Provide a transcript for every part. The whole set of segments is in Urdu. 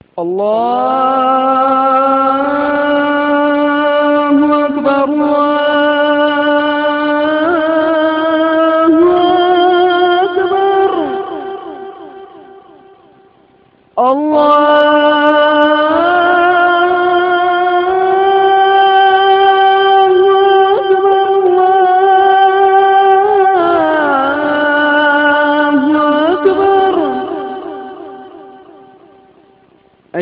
اللہ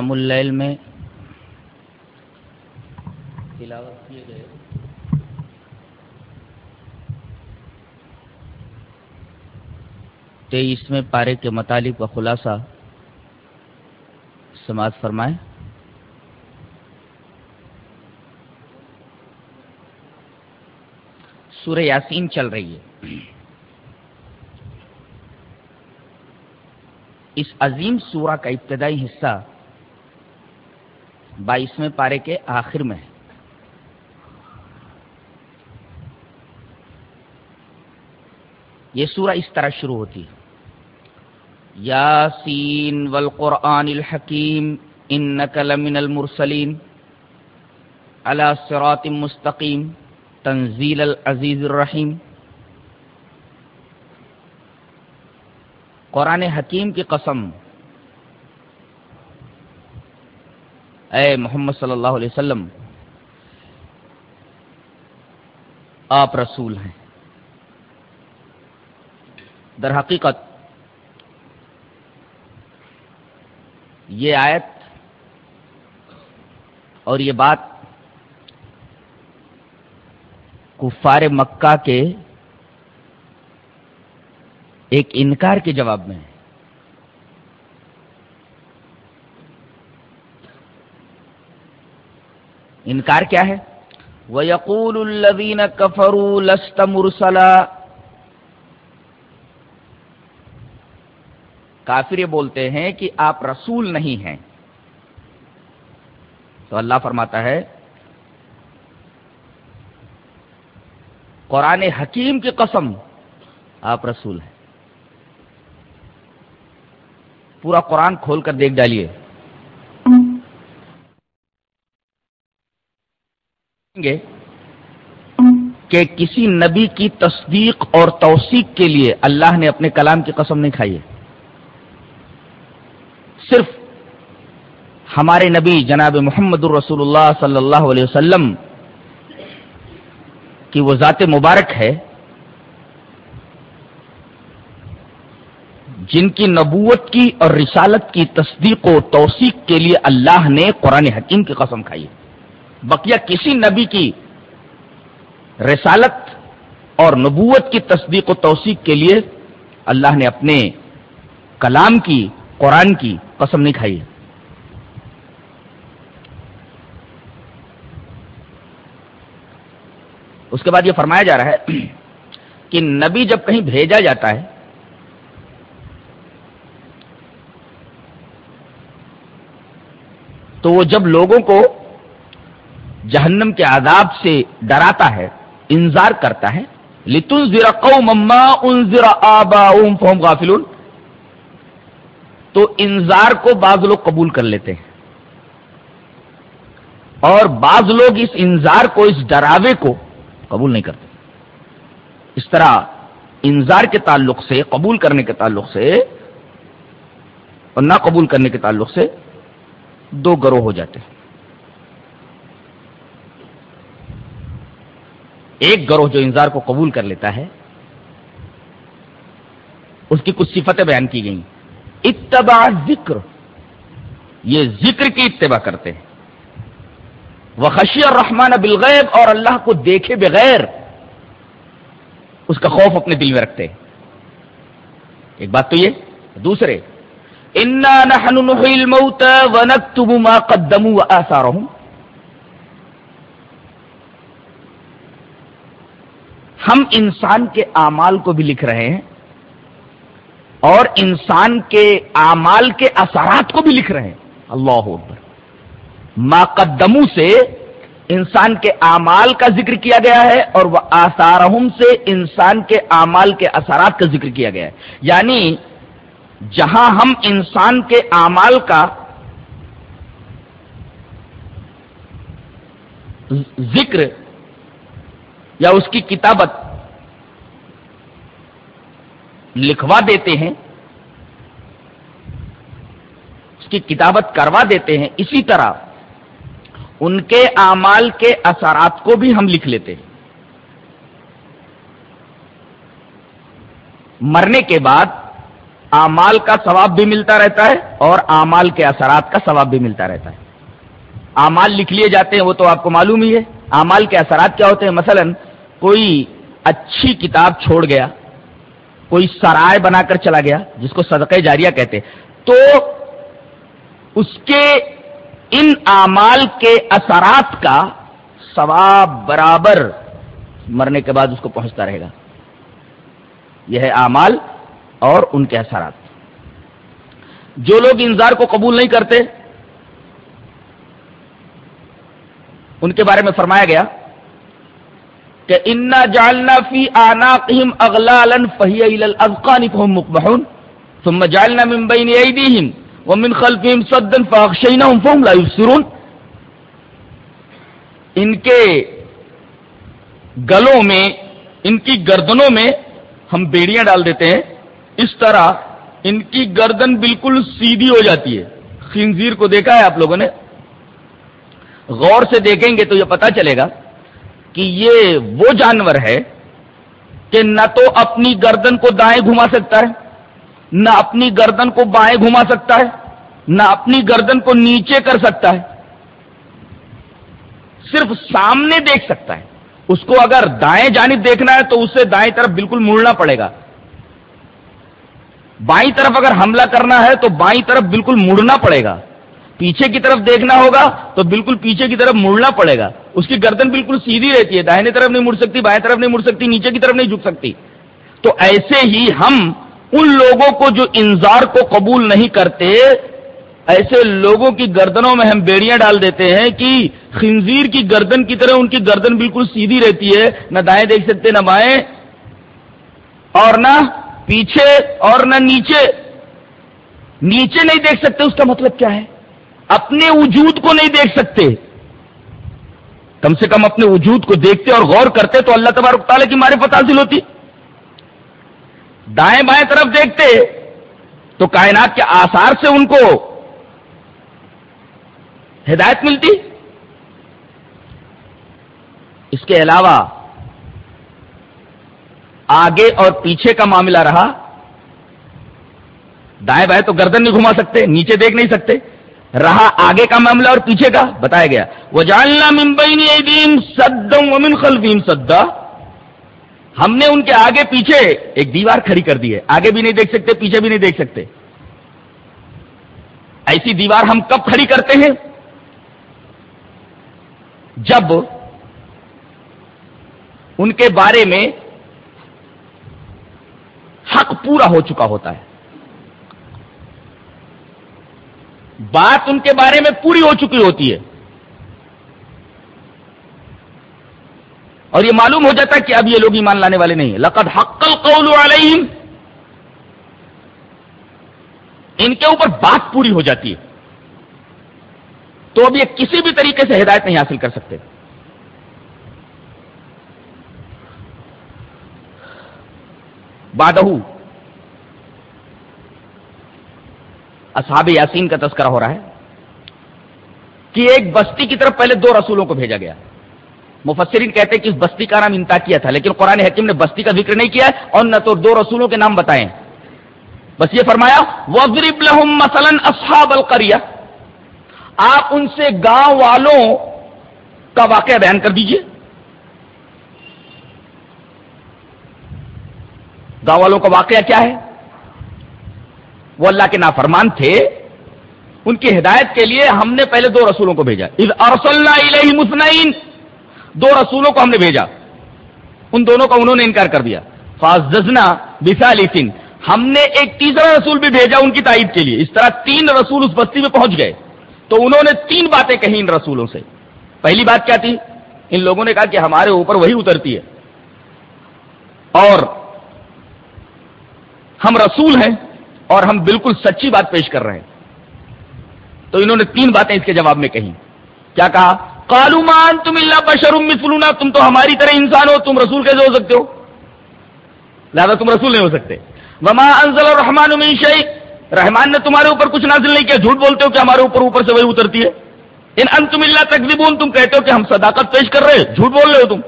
قیام اللیل میں تلاوت کیے گئے۔ تیئیسویں پارے کے مطالب کا خلاصہ سماعت فرمائیں۔ سورہ یاسین چل رہی ہے۔ اس عظیم سورہ کا ابتدائی حصہ بائیسویں پارے کے آخر میں ہے یہ سورہ اس طرح شروع ہوتی ہے۔ یاسین والقرآن الحکیم، انک لمن المرسلین، علی صراط مستقیم، تنزیل العزیز الرحیم۔ قرآن حکیم کی قسم اے محمد صلی اللہ علیہ وسلم، آپ رسول ہیں۔ در حقیقت، یہ آیت اور یہ بات کفار مکہ کے ایک انکار کے جواب میں ہے۔ انکار کیا ہے؟ وَيَقُولُ الَّذِينَ كَفَرُوا لَسْتَ مُرْسَلًا کافر یہ بولتے ہیں کہ آپ رسول نہیں ہیں۔ تو اللہ فرماتا ہے، قرآن حکیم کی قسم، آپ رسول ہیں۔ پورا قرآن کھول کر دیکھ ڈالیے۔ گے کہ کسی نبی کی تصدیق اور توثیق کے لیے اللہ نے اپنے کلام کی قسم نہیں کھائی ہے۔ صرف ہمارے نبی جناب محمد الرسول اللہ صلی اللہ علیہ وسلم کی وہ ذات مبارک ہے، جن کی نبوت کی اور رسالت کی تصدیق و توثیق کے لیے اللہ نے قرآن حکیم کی قسم کھائی ہے۔ بقیہ کسی نبی کی رسالت اور نبوت کی تصدیق و توثیق کے لیے اللہ نے اپنے کلام کی، قرآن کی قسم نہیں کھائی ہے۔ اس کے بعد یہ فرمایا جا رہا ہے کہ نبی جب کہیں بھیجا جاتا ہے، تو وہ جب لوگوں کو جہنم کے عذاب سے ڈراتا ہے، انذار کرتا ہے۔ لتن ذرا قوم ان ذرا آبا فہم غافلون۔ تو انذار کو بعض لوگ قبول کر لیتے ہیں۔ اور بعض لوگ اس انذار کو، اس ڈراوے کو قبول نہیں کرتے۔ اس طرح انذار کے تعلق سے، قبول کرنے کے تعلق سے اور نہ قبول کرنے کے تعلق سے دو گروہ ہو جاتے ہیں۔ ایک گروہ جو انذار کو قبول کر لیتا ہے، اس کی کچھ صفتیں بیان کی گئی اتباع ذکر، یہ ذکر کی اتباع کرتے ہیں۔ وہ خشی اور رحمان بالغیب، اور اللہ کو دیکھے بغیر اس کا خوف اپنے دل میں رکھتے ہیں۔ ایک بات تو یہ، دوسرے، انا نحن نحيي الموتى ونكتب ما قدموا واثارهم ہم انسان کے اعمال کو بھی لکھ رہے ہیں اور انسان کے اعمال کے اثرات کو بھی لکھ رہے ہیں۔ اللہ اکبر۔ ماقدمو سے انسان کے اعمال کا ذکر کیا گیا ہے اور وہ آسارہم سے انسان کے اعمال کے اثرات کا ذکر کیا گیا ہے۔ یعنی جہاں ہم انسان کے اعمال کا ذکر یا اس کی کتابت لکھوا دیتے ہیں، اس کی کتابت کروا دیتے ہیں، اسی طرح ان کے اعمال کے اثرات کو بھی ہم لکھ لیتے ہیں۔ مرنے کے بعد اعمال کا ثواب بھی ملتا رہتا ہے اور اعمال کے اثرات کا ثواب بھی ملتا رہتا ہے۔ اعمال لکھ لیے جاتے ہیں، وہ تو آپ کو معلوم ہی ہے۔ اعمال کے اثرات کیا ہوتے ہیں؟ مثلا کوئی اچھی کتاب چھوڑ گیا، کوئی سرائے بنا کر چلا گیا، جس کو صدقہ جاریہ کہتے تو اس کے ان اعمال کے اثرات کا ثواب برابر مرنے کے بعد اس کو پہنچتا رہے گا۔ یہ ہے اعمال اور ان کے اثرات۔ جو لوگ انذار کو قبول نہیں کرتے، ان کے بارے میں فرمایا گیا کہ انا جالنا فی آنا اغلالا فہی الازقان فهم مقبحون ثم جالنا من بین ایدیہم ومن خلفهم صدا فاغشیناهم فهم لا یبصرون ان کے گلوں میں، ان کی گردنوں میں ہم بیڑیاں ڈال دیتے ہیں۔ اس طرح ان کی گردن بالکل سیدھی ہو جاتی ہے۔ خنزیر کو دیکھا ہے آپ لوگوں نے؟ غور سے دیکھیں گے تو یہ پتا چلے گا۔ کہ یہ وہ جانور ہے کہ نہ تو اپنی گردن کو دائیں گھما سکتا ہے، نہ اپنی گردن کو بائیں گھما سکتا ہے، نہ اپنی گردن کو نیچے کر سکتا ہے۔ صرف سامنے دیکھ سکتا ہے۔ اس کو اگر دائیں جانب دیکھنا ہے تو اس سے دائیں طرف بالکل مڑنا پڑے گا۔ بائیں طرف اگر حملہ کرنا ہے تو بائیں طرف بالکل مڑنا پڑے گا۔ پیچھے کی طرف دیکھنا ہوگا تو بالکل پیچھے کی طرف مڑنا پڑے گا۔ اس کی گردن بالکل سیدھی رہتی ہے دائیں طرف نہیں مڑ سکتی، بائیں طرف نہیں مڑ سکتی، نیچے کی طرف نہیں جھک سکتی۔ تو ایسے ہی ہم ان لوگوں کو جو انذار کو قبول نہیں کرتے، ایسے لوگوں کی گردنوں میں ہم بیڑیاں ڈال دیتے ہیں کہ خنزیر کی گردن کی طرح ان کی گردن بالکل سیدھی رہتی ہے، نہ دائیں دیکھ سکتے، نہ بائیں، اور نہ پیچھے اور نہ نیچے۔ نیچے نہیں دیکھ سکتے، اس کا مطلب کیا ہے؟ اپنے وجود کو نہیں دیکھ سکتے۔ کم سے کم اپنے وجود کو دیکھتے اور غور کرتے تو اللہ تبارک تعالیٰ کی معرفت حاصل ہوتی۔ دائیں بائیں طرف دیکھتے تو کائنات کے آثار سے ان کو ہدایت ملتی۔ اس کے علاوہ آگے اور پیچھے کا معاملہ رہا۔ دائیں بائیں تو گردن نہیں گھما سکتے، نیچے دیکھ نہیں سکتے۔ رہا آگے کا معاملہ اور پیچھے کا بتایا گیا۔ وہ جاننا ممبئی سدم ومن خلفیم سدا۔ ہم نے ان کے آگے پیچھے ایک دیوار کھڑی کر دی ہے۔ آگے بھی نہیں دیکھ سکتے، پیچھے بھی نہیں دیکھ سکتے۔ ایسی دیوار ہم کب کھڑی کرتے ہیں؟ جب ان کے بارے میں حق پورا ہو چکا ہوتا ہے۔ بات ان کے بارے میں پوری ہو چکی ہوتی ہے۔ اور یہ معلوم ہو جاتا ہے کہ اب یہ لوگ ایمان لانے والے نہیں ہیں۔ لقد حق القول علیہم۔ ان کے اوپر بات پوری ہو جاتی ہے۔ تو اب یہ کسی بھی طریقے سے ہدایت نہیں حاصل کر سکتے۔ بادہ اصحاب یاسین کا تذکرہ ہو رہا ہے کہ ایک بستی کی طرف پہلے دو رسولوں کو بھیجا گیا۔ مفسرین کہتے ہیں کہ اس بستی کا نام انتا کیا تھا، لیکن قرآن حکیم نے بستی کا ذکر نہیں کیا اور نہ تو دو رسولوں کے نام بتائے بس یہ فرمایا وزرب لہم مثلا اصحاب القریہ آپ ان سے گاؤں والوں کا واقعہ بیان کر دیجیے۔ گاؤں والوں کا واقعہ کیا ہے؟ وہ اللہ کے نافرمان تھے۔ ان کی ہدایت کے لیے ہم نے پہلے دو رسولوں کو بھیجا۔ مسنعین دو رسولوں کو ہم نے بھیجا۔ ان دونوں کا انہوں نے انکار کر دیا۔ فاضنا بسالفن ہم نے ایک تیسرا رسول بھی بھیجا ان کی تائید کے لیے۔ اس طرح تین رسول اس بستی میں پہنچ گئے۔ تو انہوں نے تین باتیں کہیں ان رسولوں سے۔ پہلی بات کیا تھی؟ ان لوگوں نے کہا کہ ہمارے اوپر وہی اترتی ہے۔ اور ہم رسول ہیں۔ اور ہم بالکل سچی بات پیش کر رہے ہیں۔ تو انہوں نے تین باتیں اس کے جواب میں کہیں۔ کیا کہا؟ کالومان تم اللہ بشرم مثلونا تم تو ہماری طرح انسان ہو، تم رسول کیسے ہو سکتے ہو؟ لہٰذا تم رسول نہیں ہو سکتے۔ وما انزل الرحمان من رحمان نے تمہارے اوپر کچھ نازل نہیں کیا، جھوٹ بولتے ہو کہ ہمارے اوپر اوپر سے وہی اترتی ہے۔ ان انتم اللہ تکذبون، تم کہتے ہو کہ ہم صداقت پیش کر رہے جھوٹ بول رہے ہو تم۔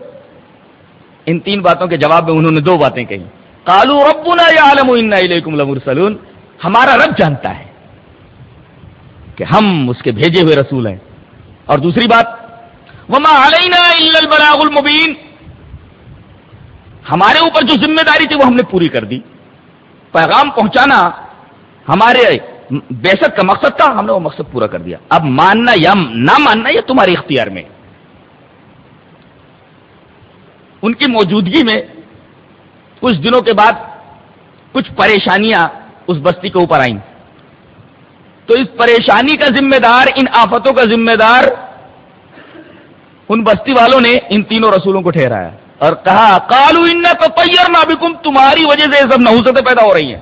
ان تین باتوں کے جواب میں انہوں نے دو باتیں کہی کالو ربنا یعلم انا الیکم لمرسلون۔ ہمارا رب جانتا ہے کہ ہم اس کے بھیجے ہوئے رسول ہیں۔ اور دوسری بات، وما علینا البلاغ المبین ہمارے اوپر جو ذمہ داری تھی وہ ہم نے پوری کر دی۔ پیغام پہنچانا ہمارے بیسک کا مقصد تھا، ہم نے وہ مقصد پورا کر دیا۔ اب ماننا یا نہ ماننا، یہ تمہارے اختیار میں۔ ان کی موجودگی میں کچھ دنوں کے بعد کچھ پریشانیاں اس بستی کے اوپر آئیں۔ تو اس پریشانی کا ذمہ دار، ان آفتوں کا ذمہ دار، ان بستی والوں نے ان تینوں رسولوں کو ٹھہرایا۔ اور کہا کالو ان تو پیر نہ تمہاری وجہ سے یہ سب نحوستیں پیدا ہو رہی ہیں۔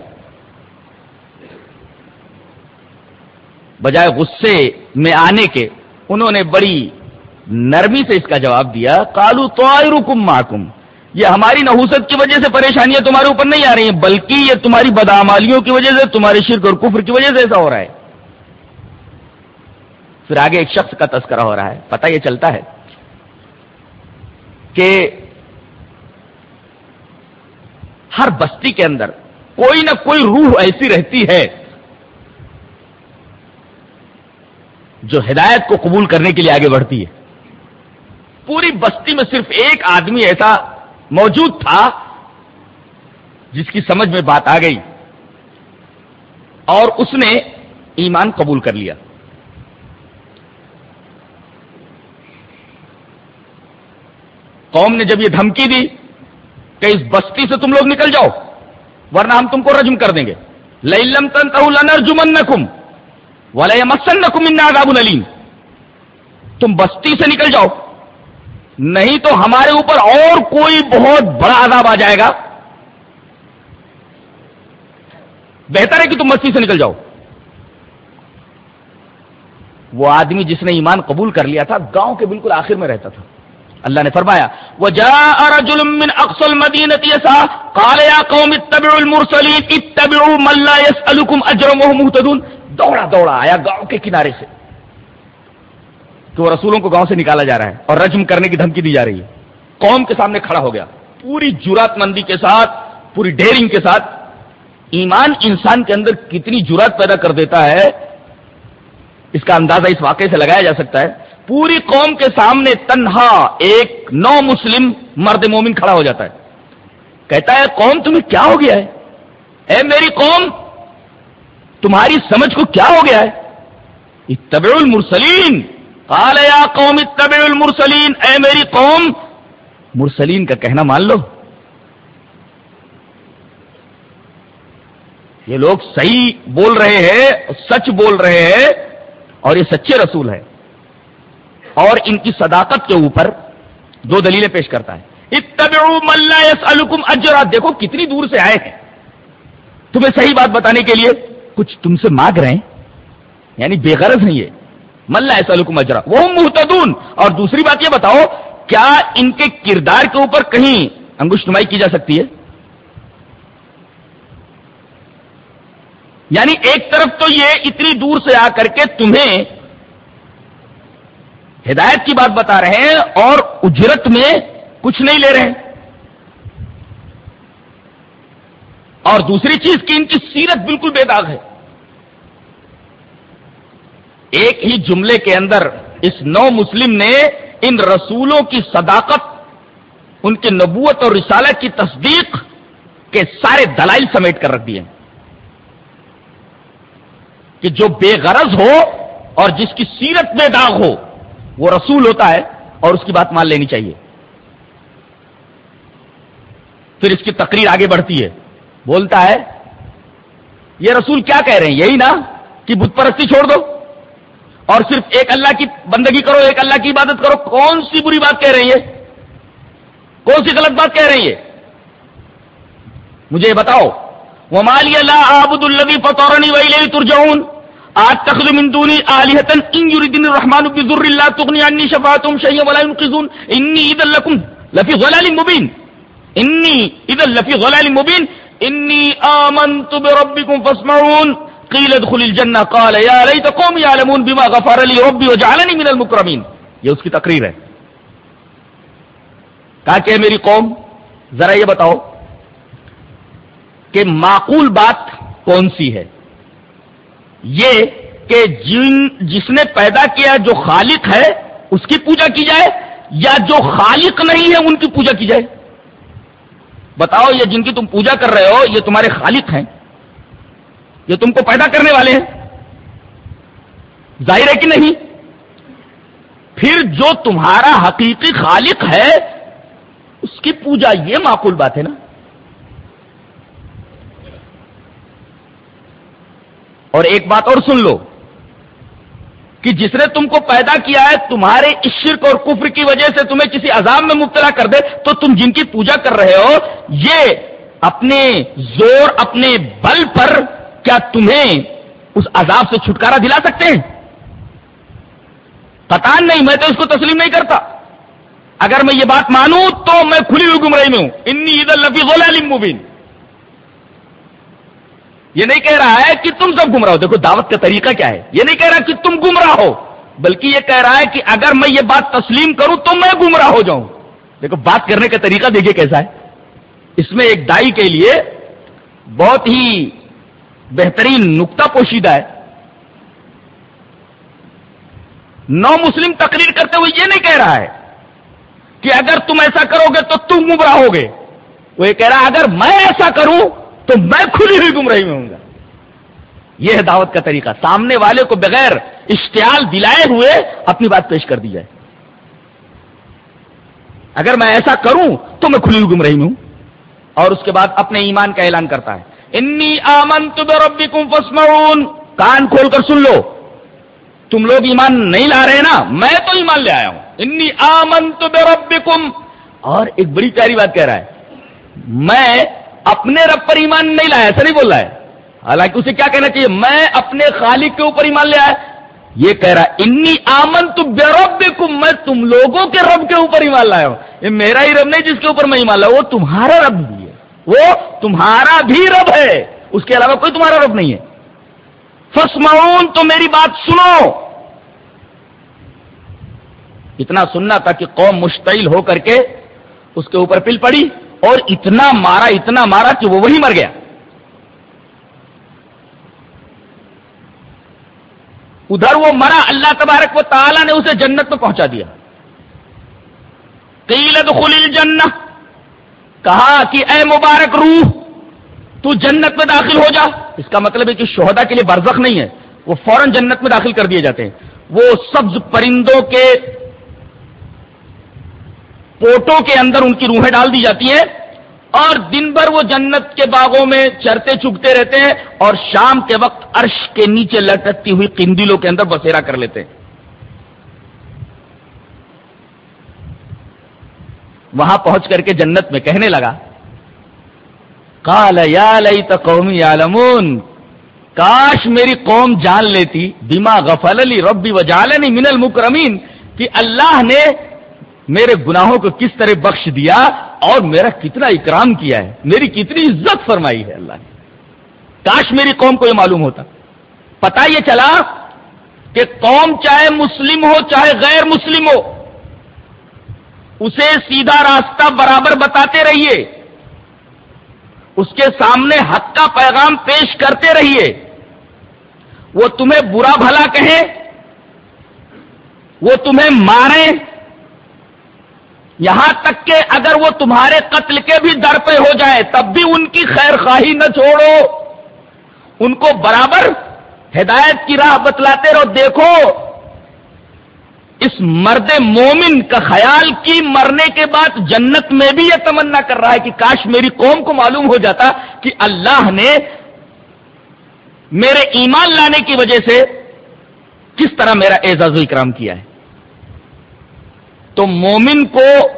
بجائے غصے میں آنے کے، انہوں نے بڑی نرمی سے اس کا جواب دیا کالو تو محکم یہ ہماری نحوست کی وجہ سے پریشانیاں تمہارے اوپر نہیں آ رہی ہیں، بلکہ یہ تمہاری بدامالیوں کی وجہ سے، تمہارے شرک اور کفر کی وجہ سے ایسا ہو رہا ہے۔ پھر آگے ایک شخص کا تذکرہ ہو رہا ہے، پتہ یہ چلتا ہے کہ ہر بستی کے اندر کوئی نہ کوئی روح ایسی رہتی ہے جو ہدایت کو قبول کرنے کے لیے آگے بڑھتی ہے۔ پوری بستی میں صرف ایک آدمی ایسا موجود تھا جس کی سمجھ میں بات آ گئی اور اس نے ایمان قبول کر لیا۔ قوم نے جب یہ دھمکی دی کہ اس بستی سے تم لوگ نکل جاؤ، ورنہ ہم تم کو رجم کر دیں گے۔ لم تن جمن نکم والا مسن نکم اناب العلیم تم بستی سے نکل جاؤ۔ نہیں تو ہمارے اوپر اور کوئی بہت بڑا عذاب آ جائے گا۔ بہتر ہے کہ تم بستی سے نکل جاؤ۔ وہ آدمی جس نے ایمان قبول کر لیا تھا، گاؤں کے بالکل آخر میں رہتا تھا۔ اللہ نے فرمایا، وجاء رجل من اقصى المدينه دوڑا دوڑا، آیا گاؤں کے کنارے سے۔ تو وہ رسولوں کو گاؤں سے نکالا جا رہا ہے اور رجم کرنے کی دھمکی دی جا رہی ہے۔ قوم کے سامنے کھڑا ہو گیا۔ پوری جرات مندی کے ساتھ، پوری ڈیرنگ کے ساتھ ایمان انسان کے اندر کتنی جرات پیدا کر دیتا ہے، اس کا اندازہ اس واقعے سے لگایا جا سکتا ہے۔ پوری قوم کے سامنے تنہا ایک نو مسلم مرد مومن کھڑا ہو جاتا ہے۔ کہتا ہے، قوم تمہیں کیا ہو گیا ہے؟ اے میری قوم، تمہاری سمجھ کو کیا ہو گیا ہے؟ اتبع المرسلین۔ قال یا قوم اتبع المرسلین اے میری قوم، مرسلین کا کہنا مان لو۔ یہ لوگ صحیح بول رہے ہیں، سچ بول رہے ہیں، اور یہ سچے رسول ہیں۔ اور ان کی صداقت کے اوپر دو دلیلیں پیش کرتا ہے۔ اجرا۔ دیکھو کتنی دور سے آئے ہیں۔ تمہیں صحیح بات بتانے کے لیے کچھ تم سے مانگ رہے ہیں۔ یعنی بے غرض نہیں ہے ملا سلکم اجرا وہ محتدون اور دوسری بات یہ بتاؤ، کیا ان کے کردار کے اوپر کہیں انگوش نمائی کی جا سکتی ہے؟ یعنی ایک طرف تو یہ اتنی دور سے آ کر کے تمہیں ہدایت کی بات بتا رہے ہیں اور اجرت میں کچھ نہیں لے رہے ہیں۔ اور دوسری چیز کی ان کی سیرت بالکل بے داغ ہے۔ ایک ہی جملے کے اندر اس نو مسلم نے ان رسولوں کی صداقت، ان کے نبوت اور رسالت کی تصدیق کے سارے دلائل سمیٹ کر رکھ دیے۔ کہ جو بے غرض ہو اور جس کی سیرت بے داغ ہو، وہ رسول ہوتا ہے اور اس کی بات مان لینی چاہیے۔ پھر اس کی تقریر آگے بڑھتی ہے۔ بولتا ہے، یہ رسول کیا کہہ رہے ہیں؟ یہی نا کہ بت پرستی چھوڑ دو۔ اور صرف ایک اللہ کی بندگی کرو، ایک اللہ کی عبادت کرو، کون سی بری بات کہہ رہی ہے کون سی غلط بات کہہ رہی ہے مجھے بتاؤ وہ مالی اللہ آبد البی فطورنی وئی ترجون آج تخل مندونی علیحتن ان یریدن الرحمن بذر اللہ تغنی عنی شفاعتهم شیئا ولا ينقذون۔ انی اذا لکم لفی ظلال مبین انی اذا لفی ظلال مبین انی آمنت بربکم فاسمعون۔ قیل ادخل الجنہ قال یا لیت قوم یعلمون بما غفر لی ربی وجعلنی من المکرمین یہ اس کی تقریر ہے کہا کہ میری قوم، ذرا یہ بتاؤ کہ معقول بات کون سی ہے؟ یہ کہ جن، جس نے پیدا کیا جو خالق ہے، اس کی پوجا کی جائے یا جو خالق نہیں ہے، ان کی پوجا کی جائے؟ بتاؤ، یہ جن کی تم پوجا کر رہے ہو، یہ تمہارے خالق ہیں؟ یہ تم کو پیدا کرنے والے ہیں۔ ظاہر ہے کہ نہیں۔ پھر جو تمہارا حقیقی خالق ہے، اس کی پوجا یہ معقول بات ہے نا۔ اور ایک بات اور سن لو، کہ جس نے تم کو پیدا کیا ہے، تمہارے اس شرک اور کفر کی وجہ سے تمہیں کسی عذاب میں مبتلا کر دے، تو تم جن کی پوجا کر رہے ہو، یہ اپنے زور، اپنے بل پر کیا تمہیں اس عذاب سے چھٹکارا دلا سکتے ہیں؟ پتا نہیں، میں تو اس کو تسلیم نہیں کرتا۔ اگر میں یہ بات مانوں تو میں کھلی ہوئی گمراہی میں ہوں۔ انی عید الفی مبین۔ یہ نہیں کہہ رہا ہے کہ تم سب گمراہ ہو۔ دیکھو، دعوت کا طریقہ کیا ہے؟ یہ نہیں کہہ رہا کہ تم گمراہ ہو، بلکہ یہ کہہ رہا ہے کہ اگر میں یہ بات تسلیم کروں تو میں گمراہ ہو جاؤں۔ دیکھو، بات کرنے کا طریقہ دیکھیے کیسا ہے۔ اس میں ایک دائی کے لیے بہت ہی بہترین نقطہ پوشیدہ ہے۔ نو مسلم تقریر کرتے ہوئے یہ نہیں کہہ رہا ہے کہ اگر تم ایسا کرو گے تو تم گمراہ ہوگے وہ یہ کہہ رہا ہے، اگر میں ایسا کروں تو میں کھلی ہوئی گمراہی میں ہوں گا۔ یہ ہے دعوت کا طریقہ۔ سامنے والے کو بغیر اشتعال دلائے ہوئے اپنی بات پیش کر دی جائے۔ اگر میں ایسا کروں تو میں کھلی ہوئی گمراہی میں ہوں۔ اور اس کے بعد اپنے ایمان کا اعلان کرتا ہے۔ انی آمن بربکم فاسمعون. کان کھول کر سن لو۔ تم لوگ ایمان نہیں لا رہے نا؟ میں تو ایمان لے آیا ہوں۔ انی آمن بربکم اور ایک بڑی پیاری بات کہہ رہا ہے۔ میں اپنے رب پر ایمان نہیں لایا ایسا نہیں بول رہا ہے۔ حالانکہ اسے کیا کہنا چاہیے؟ میں اپنے خالق کے اوپر ایمان لے آیا یہ کہہ رہا انی آمن تو بے رب میں تم لوگوں کے رب کے اوپر ایمان لایا ہوں۔ یہ میرا ہی رب نہیں جس کے اوپر میں ایمان لایا وہ تمہارا رب بھی۔ ہے وہ تمہارا بھی رب ہے اس کے علاوہ کوئی تمہارا رب نہیں ہے۔ فسمعون تو میری بات سنو۔ اتنا سننا تھا کہ قوم مشتعل ہو کر کے اس کے اوپر پل پڑی اور اتنا مارا اتنا مارا کہ وہ وہی مر گیا۔ ادھر وہ مرا، اللہ تبارک و تعالی نے اسے جنت میں پہنچا دیا۔ قیلت خلیل الجنہ۔ کہا کہ اے مبارک روح، تو جنت میں داخل ہو جا۔ اس کا مطلب ہے کہ شہدا کے لیے برزخ نہیں ہے، وہ فوراً جنت میں داخل کر دیے جاتے ہیں۔ وہ سبز پرندوں کے پوٹوں کے اندر ان کی روحیں ڈال دی جاتی ہیں اور دن بھر وہ جنت کے باغوں میں چرتے چگتے رہتے ہیں اور شام کے وقت عرش کے نیچے لٹکتی ہوئی قندلوں کے اندر بسیرا کر لیتے ہیں۔ وہاں پہنچ کر کے جنت میں کہنے لگا کال یا لئی قومی عالمون کاش میری قوم جان لیتی بیما غفل علی ربی و جالنی من المکرمین، کہ اللہ نے میرے گناہوں کو کس طرح بخش دیا اور میرا کتنا اکرام کیا ہے، میری کتنی عزت فرمائی ہے اللہ نے۔ کاش میری قوم کو یہ معلوم ہوتا۔ پتا یہ چلا کہ قوم چاہے مسلم ہو، چاہے غیر مسلم ہو اسے سیدھا راستہ برابر بتاتے رہیے۔ اس کے سامنے حق کا پیغام پیش کرتے رہیے۔ وہ تمہیں برا بھلا کہیں وہ تمہیں ماریں یہاں تک کہ اگر وہ تمہارے قتل کے بھی در پہ ہو جائے، تب بھی ان کی خیر خواہی نہ چھوڑو۔ ان کو برابر ہدایت کی راہ بتلاتے رہو، دیکھو۔ اس مرد مومن کا خیال کی مرنے کے بعد جنت میں بھی یہ تمنا کر رہا ہے کہ کاش میری قوم کو معلوم ہو جاتا کہ اللہ نے میرے ایمان لانے کی وجہ سے کس طرح میرا اعزاز و اکرام کیا ہے۔ تو مومن کو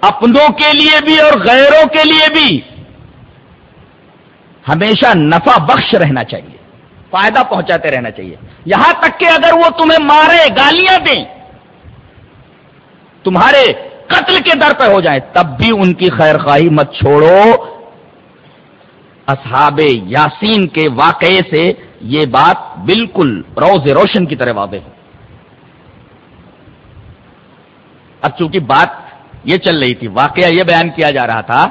اپنوں کے لیے بھی اور غیروں کے لیے بھی ہمیشہ نفع بخش رہنا چاہیے، فائدہ پہنچاتے رہنا چاہیے۔ یہاں تک کہ اگر وہ تمہیں مارے، گالیاں دیں تمہارے قتل کے در پہ ہو جائیں تب بھی ان کی خیر خواہی مت چھوڑو۔ اصحاب یاسین کے واقعے سے یہ بات بالکل روز روشن کی طرح واضح ہے اب چونکہ بات یہ چل رہی تھی، واقعہ یہ بیان کیا جا رہا تھا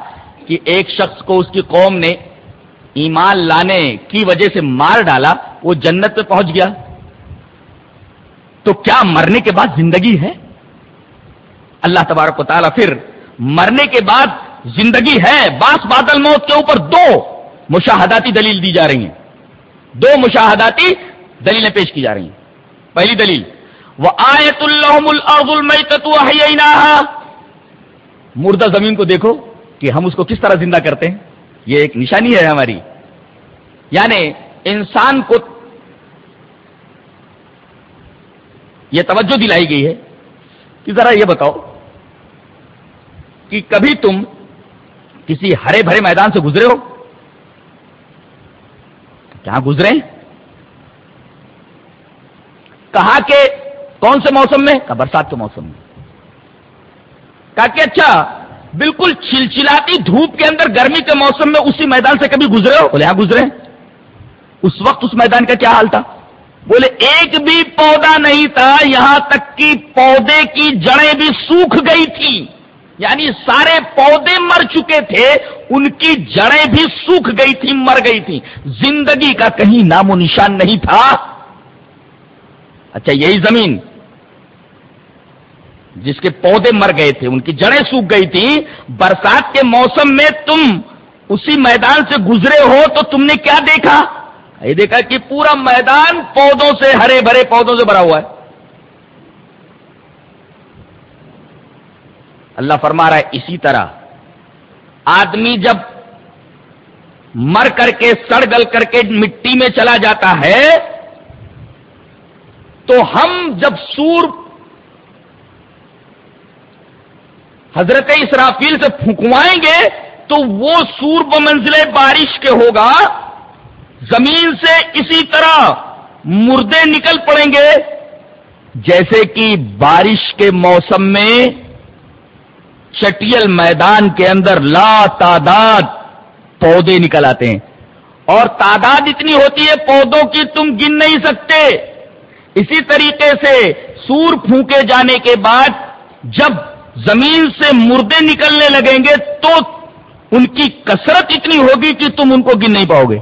کہ ایک شخص کو اس کی قوم نے ایمان لانے کی وجہ سے مار ڈالا، وہ جنت پہ پہنچ گیا۔ تو کیا مرنے کے بعد زندگی ہے؟ اللہ تبارک و تعالیٰ پھر مرنے کے بعد زندگی ہے باس بادل موت کے اوپر دو مشاہداتی دلیل دی جا رہی ہیں۔ دو مشاہداتی دلیلیں پیش کی جا رہی ہیں۔ پہلی دلیل وہ آیت اللہ مردہ زمین کو دیکھو کہ ہم اس کو کس طرح زندہ کرتے ہیں۔ یہ ایک نشانی ہے ہماری۔ یعنی انسان کو یہ توجہ دلائی گئی ہے کہ ذرا یہ بتاؤ کہ کبھی تم کسی ہرے بھرے میدان سے گزرے ہو؟ کہاں گزرے؟ کہا کہ کون سے موسم میں؟ کہا برسات کے موسم میں۔ کہا کہ اچھا بالکل چلچلاتی دھوپ کے اندر گرمی کے موسم میں اسی میدان سے کبھی گزرے ہو؟ بولے یہاں گزرے اس وقت اس میدان کا کیا حال تھا؟ بولے، ایک بھی پودا نہیں تھا، یہاں تک کہ پودے کی جڑیں بھی سوکھ گئی تھی یعنی سارے پودے مر چکے تھے، ان کی جڑیں بھی سوکھ گئی تھی مر گئی تھی زندگی کا کہیں نام و نشان نہیں تھا۔ اچھا یہی زمین۔ جس کے پودے مر گئے تھے، ان کی جڑیں سوکھ گئی تھی برسات کے موسم میں تم اسی میدان سے گزرے ہو تو تم نے کیا دیکھا؟ یہ دیکھا کہ پورا میدان پودوں سے، ہرے بھرے پودوں سے بھرا ہوا ہے۔ اللہ فرما رہا ہے اسی طرح آدمی جب مر کر کے سڑ گل کر کے مٹی میں چلا جاتا ہے تو ہم جب سور حضرت اسرافیل سے پھنکوائیں گے تو وہ سور بمنزل بارش کے ہوگا، زمین سے اسی طرح مردے نکل پڑیں گے، جیسے کہ بارش کے موسم میں چٹیل میدان کے اندر لا تعداد پودے نکل آتے ہیں۔ اور تعداد اتنی ہوتی ہے پودوں کی تم گن نہیں سکتے۔ اسی طریقے سے سور پھونکے جانے کے بعد جب زمین سے مردے نکلنے لگیں گے تو ان کی کثرت اتنی ہوگی کہ تم ان کو گن نہیں پاؤ گے۔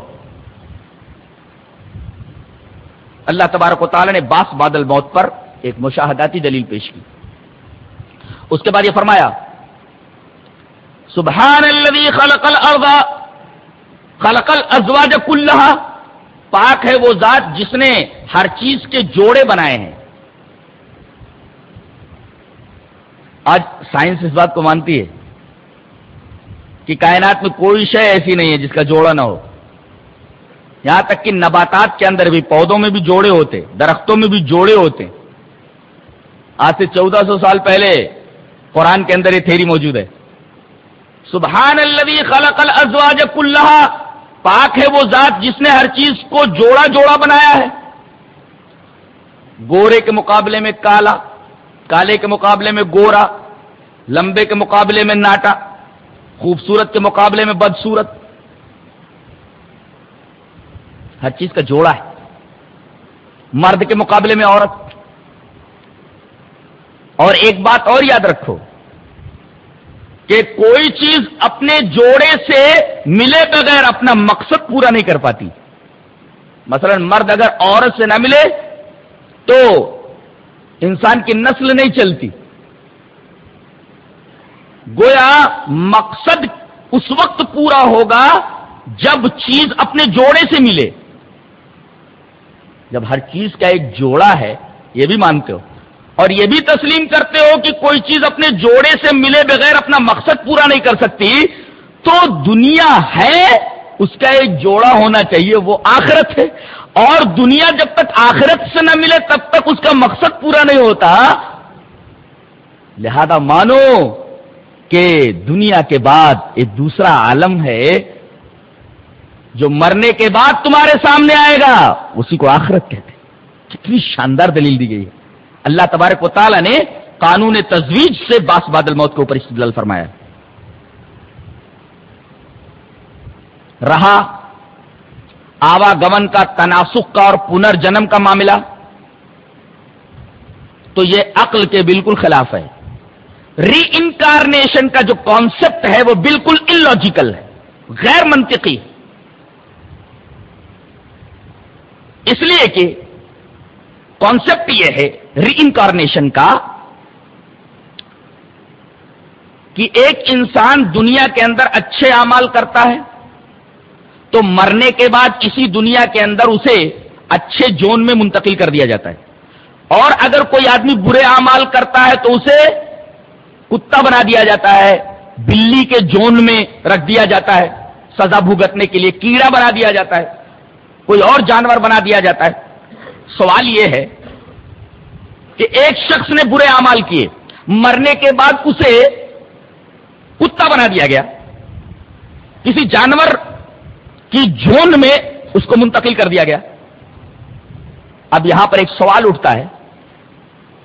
اللہ تبارک و تعالی نے باس بادل موت پر ایک مشاہداتی دلیل پیش کی۔ اس کے بعد یہ فرمایا سبحان الذي خلق الارض. خلق الازواج كلها پاک ہے وہ ذات جس نے ہر چیز کے جوڑے بنائے ہیں. آج سائنس اس بات کو مانتی ہے کہ کائنات میں کوئی شے ایسی نہیں ہے جس کا جوڑا نہ ہو. یہاں تک کہ نباتات کے اندر بھی پودوں میں بھی جوڑے ہوتے، درختوں میں بھی جوڑے ہوتے. آج سے چودہ سو سال پہلے قرآن کے اندر یہ تھیری موجود ہے. سبحان الذي خلق الازواج كلها پاک ہے وہ ذات جس نے ہر چیز کو جوڑا جوڑا بنایا ہے۔ گورے کے مقابلے میں کالا، کالے کے مقابلے میں گورا، لمبے کے مقابلے میں ناٹا، خوبصورت کے مقابلے میں بدسورت ہر چیز کا جوڑا ہے۔ مرد کے مقابلے میں عورت۔ اور ایک بات اور یاد رکھو۔ کہ کوئی چیز اپنے جوڑے سے ملے بغیر اپنا مقصد پورا نہیں کر پاتی۔ مثلا مرد اگر عورت سے نہ ملے تو انسان کی نسل نہیں چلتی۔ گویا مقصد اس وقت پورا ہوگا جب چیز اپنے جوڑے سے ملے۔ جب ہر چیز کا ایک جوڑا ہے، یہ بھی مانتے ہو۔ اور یہ بھی تسلیم کرتے ہو کہ کوئی چیز اپنے جوڑے سے ملے بغیر اپنا مقصد پورا نہیں کر سکتی، تو دنیا ہے، اس کا ایک جوڑا ہونا چاہیے، وہ آخرت ہے۔ اور دنیا جب تک آخرت سے نہ ملے، تب تک اس کا مقصد پورا نہیں ہوتا۔ لہذا مانو کہ دنیا کے بعد ایک دوسرا عالم ہے، جو مرنے کے بعد تمہارے سامنے آئے گا، اسی کو آخرت کہتے کتنی شاندار دلیل دی گئی ہے۔ اللہ تبارک و تعالیٰ نے قانون تجویز سے باس بادل موت کے اوپر استدلال فرمایا۔ رہا آواگمن کا تناسخ کا اور پنرجنم کا معاملہ، تو یہ عقل کے بالکل خلاف ہے۔ ری انکارنیشن کا جو کانسیپٹ ہے وہ بالکل انلوجیکل ہے، غیر منطقی۔ اس لیے کہ کانسیپٹ یہ ہے ری انکارنیشن کا کہ ایک انسان دنیا کے اندر اچھے اعمال کرتا ہے تو مرنے کے بعد اسی دنیا کے اندر اسے اچھے جون میں منتقل کر دیا جاتا ہے اور اگر کوئی آدمی برے اعمال کرتا ہے تو اسے کتا بنا دیا جاتا ہے، بلی کے جون میں رکھ دیا جاتا ہے، سزا بھگتنے کے لیے کیڑا بنا دیا جاتا ہے، کوئی اور جانور بنا دیا جاتا ہے۔ سوال یہ ہے کہ ایک شخص نے برے اعمال کیے، مرنے کے بعد اسے کتا بنا دیا گیا۔ کسی جانور کی جون میں اس کو منتقل کر دیا گیا۔ اب یہاں پر ایک سوال اٹھتا ہے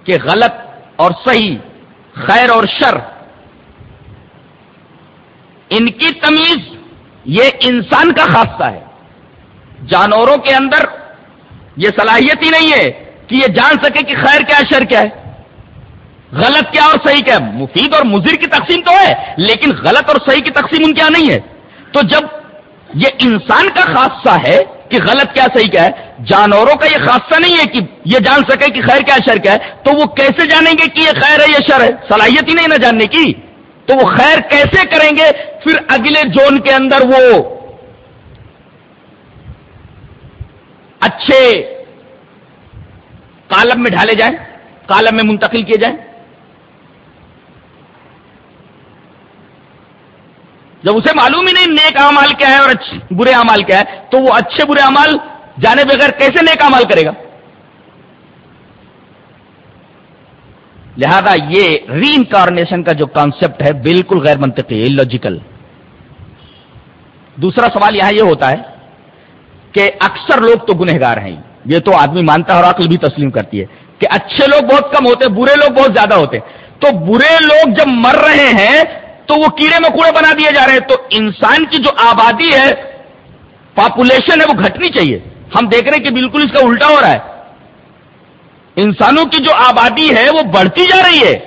کہ غلط اور صحیح، خیر اور شر، ان کی تمیز یہ انسان کا خاصہ ہے۔ جانوروں کے اندر یہ صلاحیت ہی نہیں ہے کہ یہ جان سکے کہ خیر کیا شر کیا ہے۔ غلط کیا اور صحیح کیا ہے۔ مفید اور مضر کی تقسیم تو ہے، لیکن غلط اور صحیح کی تقسیم ان کیا نہیں ہے۔ تو جب یہ انسان کا خاصہ ہے کہ غلط کیا، صحیح کیا ہے، جانوروں کا یہ خاصہ نہیں ہے کہ یہ جان سکے کہ خیر کیا، شر کیا ہے، تو وہ کیسے جانیں گے کہ یہ خیر ہے یہ شر ہے؟ صلاحیت ہی نہیں نہ جاننے کی۔ تو وہ خیر کیسے کریں گے؟ پھر اگلے زون کے اندر وہ اچھے کالم میں ڈھالے جائیں، کالم میں منتقل کیے جائیں۔ جب اسے معلوم ہی نہیں نیک امال کیا ہے اور برے امال کیا ہے، تو وہ اچھے برے امال جانے بغیر کیسے نیک امال کرے گا؟ لہذا یہ ری انکارنیشن کا جو کانسیپٹ ہے، بالکل غیر منطقی لاجیکل دوسرا سوال یہاں یہ ہوتا ہے کہ اکثر لوگ تو گنہگار ہیں۔ یہ تو آدمی مانتا ہے اور عقل بھی تسلیم کرتی ہے کہ اچھے لوگ بہت کم ہوتے برے لوگ بہت زیادہ ہوتے تو برے لوگ جب مر رہے ہیں تو وہ کیڑے مکوڑے بنا دیے جا رہے ہیں۔ تو انسان کی جو آبادی ہے پاپولیشن ہے، وہ گھٹنی چاہیے۔ ہم دیکھ رہے ہیں کہ بالکل اس کا الٹا ہو رہا ہے۔ انسانوں کی جو آبادی ہے، وہ بڑھتی جا رہی ہے۔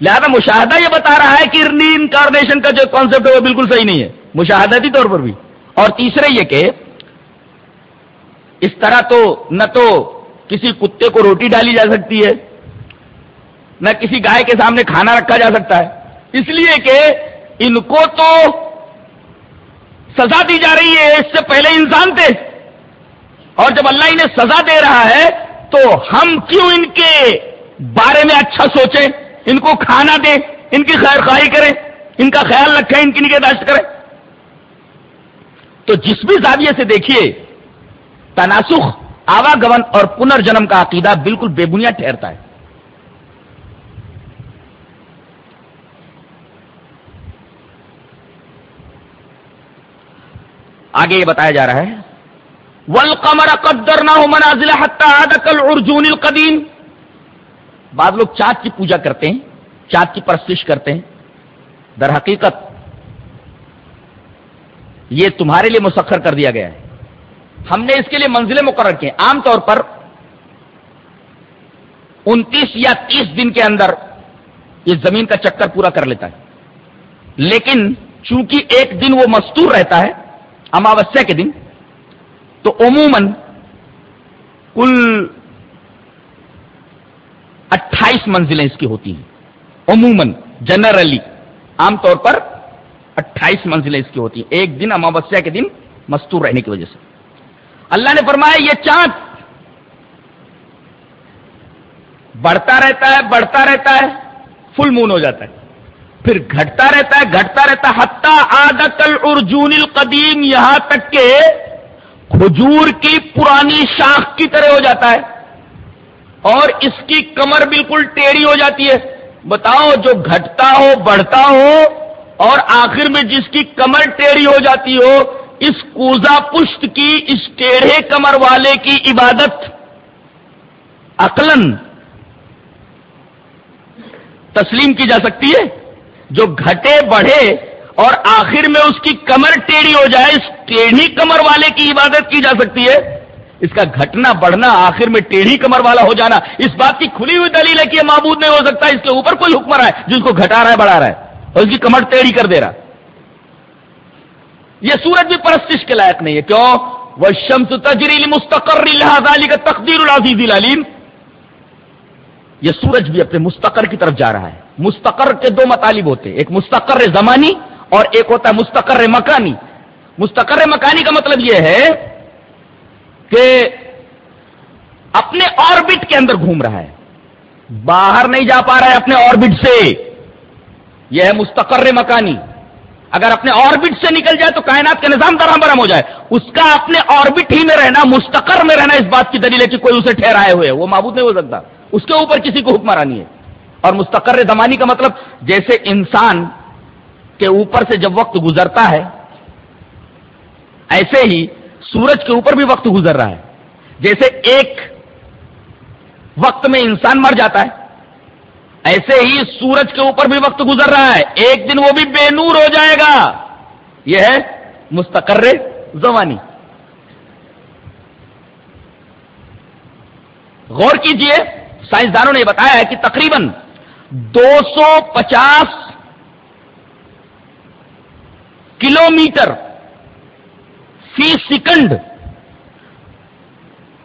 لہذا مشاہدہ یہ بتا رہا ہے کہ انکارنیشن کا جو کانسیپٹ ہے، وہ بالکل صحیح نہیں ہے۔ مشاہداتی طور پر بھی۔ اور تیسرے یہ کہ اس طرح تو نہ تو کسی کتے کو روٹی ڈالی جا سکتی ہے، نہ کسی گائے کے سامنے کھانا رکھا جا سکتا ہے۔ اس لیے کہ ان کو تو سزا دی جا رہی ہے، اس سے پہلے انسان تھے۔ اور جب اللہ انہیں سزا دے رہا ہے، تو ہم کیوں ان کے بارے میں اچھا سوچیں؟ ان کو کھانا دیں، ان کی خیر خواہی کریں، ان کا خیال رکھیں، ان کی نگہداشت کریں۔ تو جس بھی زاویے سے دیکھیے تناسخ آواگمن اور پنرجنم کا عقیدہ بالکل بے بنیاد ٹھہرتا ہے۔ آگے یہ بتایا جا رہا ہے۔ ول قمر قدر نہ ہو منازل کل ارجون القدیم بعض لوگ چاند کی پوجا کرتے ہیں، چاند کی پرستش کرتے ہیں۔ در حقیقت یہ تمہارے لیے مسخر کر دیا گیا ہے۔ ہم نے اس کے لیے منزلیں مقرر کی عام طور پر انتیس یا تیس دن کے اندر یہ زمین کا چکر پورا کر لیتا ہے۔ لیکن چونکہ ایک دن وہ مستور رہتا ہے اماوسیا کے دن، تو عموماً کل اٹھائیس منزلیں اس کی ہوتی ہیں۔ عموماً، جنرلی عام طور پر اٹھائیس منزلیں اس کی ہوتی ہیں۔ ایک دن اماوسیا کے دن مستور رہنے کی وجہ سے۔ اللہ نے فرمایا یہ چاند بڑھتا رہتا ہے، بڑھتا رہتا ہے فل مون ہو جاتا ہے۔ پھر گھٹتا رہتا ہے، گھٹتا رہتا ہے۔ حتہ عادت الرجون القدیم، یہاں تک کہ کھجور کی پرانی شاخ کی طرح ہو جاتا ہے۔ اور اس کی کمر بالکل ٹیڑھی ہو جاتی ہے۔ بتاؤ، جو گھٹتا ہو، بڑھتا ہو، اور آخر میں جس کی کمر ٹیڑھی ہو جاتی ہو اس کوزا پشت کی، اس ٹیڑھے کمر والے کی عبادت عقلن تسلیم کی جا سکتی ہے، جو گھٹے بڑھے اور آخر میں اس کی کمر ٹیڑھی ہو جائے، اس ٹیڑھی کمر والے کی عبادت کی جا سکتی ہے۔ اس کا گھٹنا بڑھنا، آخر میں ٹیڑھی کمر والا ہو جانا، اس بات کی کھلی ہوئی دلیل ہے کہ یہ معبود نہیں ہو سکتا، اس کے اوپر کوئی حکمر ہے جس کو گھٹا رہا ہے، بڑھا رہا ہے، اور اس کی کمر ٹیڑھی کر دے رہا یہ سورج بھی پرستش کے لائق نہیں ہے۔ کیوں؟ وہ شمس تجریل مستقر کا تقدیر العزیز العلیم یہ سورج بھی اپنے مستقر کی طرف جا رہا ہے۔ مستقر کے دو مطالب ہوتے ہیں۔ ایک مستقر زمانی اور ایک ہوتا ہے مستقر مکانی۔ مستقر مکانی کا مطلب یہ ہے کہ اپنے آربٹ کے اندر گھوم رہا ہے۔ باہر نہیں جا پا رہا ہے اپنے آربٹ سے۔ یہ ہے مستقر مکانی۔ اگر اپنے آربٹ سے نکل جائے تو کائنات کا نظام درام برہم ہو جائے۔ اس کا اپنے آربٹ ہی میں رہنا، مستقر میں رہنا اس بات کی دلیل ہے کہ کوئی اسے ٹھہرائے ہوئے وہ معبود نہیں ہو سکتا۔ اس کے اوپر کسی کو حکمرانی ہے۔ اور مستقر زمانی کا مطلب جیسے انسان کے اوپر سے جب وقت گزرتا ہے، ایسے ہی سورج کے اوپر بھی وقت گزر رہا ہے۔ جیسے ایک وقت میں انسان مر جاتا ہے ایسے ہی سورج کے اوپر بھی وقت گزر رہا ہے۔ ایک دن وہ بھی بے نور ہو جائے گا۔ یہ ہے مستقر زمانی۔ غور کیجیے، سائنسدانوں نے بتایا ہے کہ تقریباً دو سو پچاس کلو میٹر فی سیکنڈ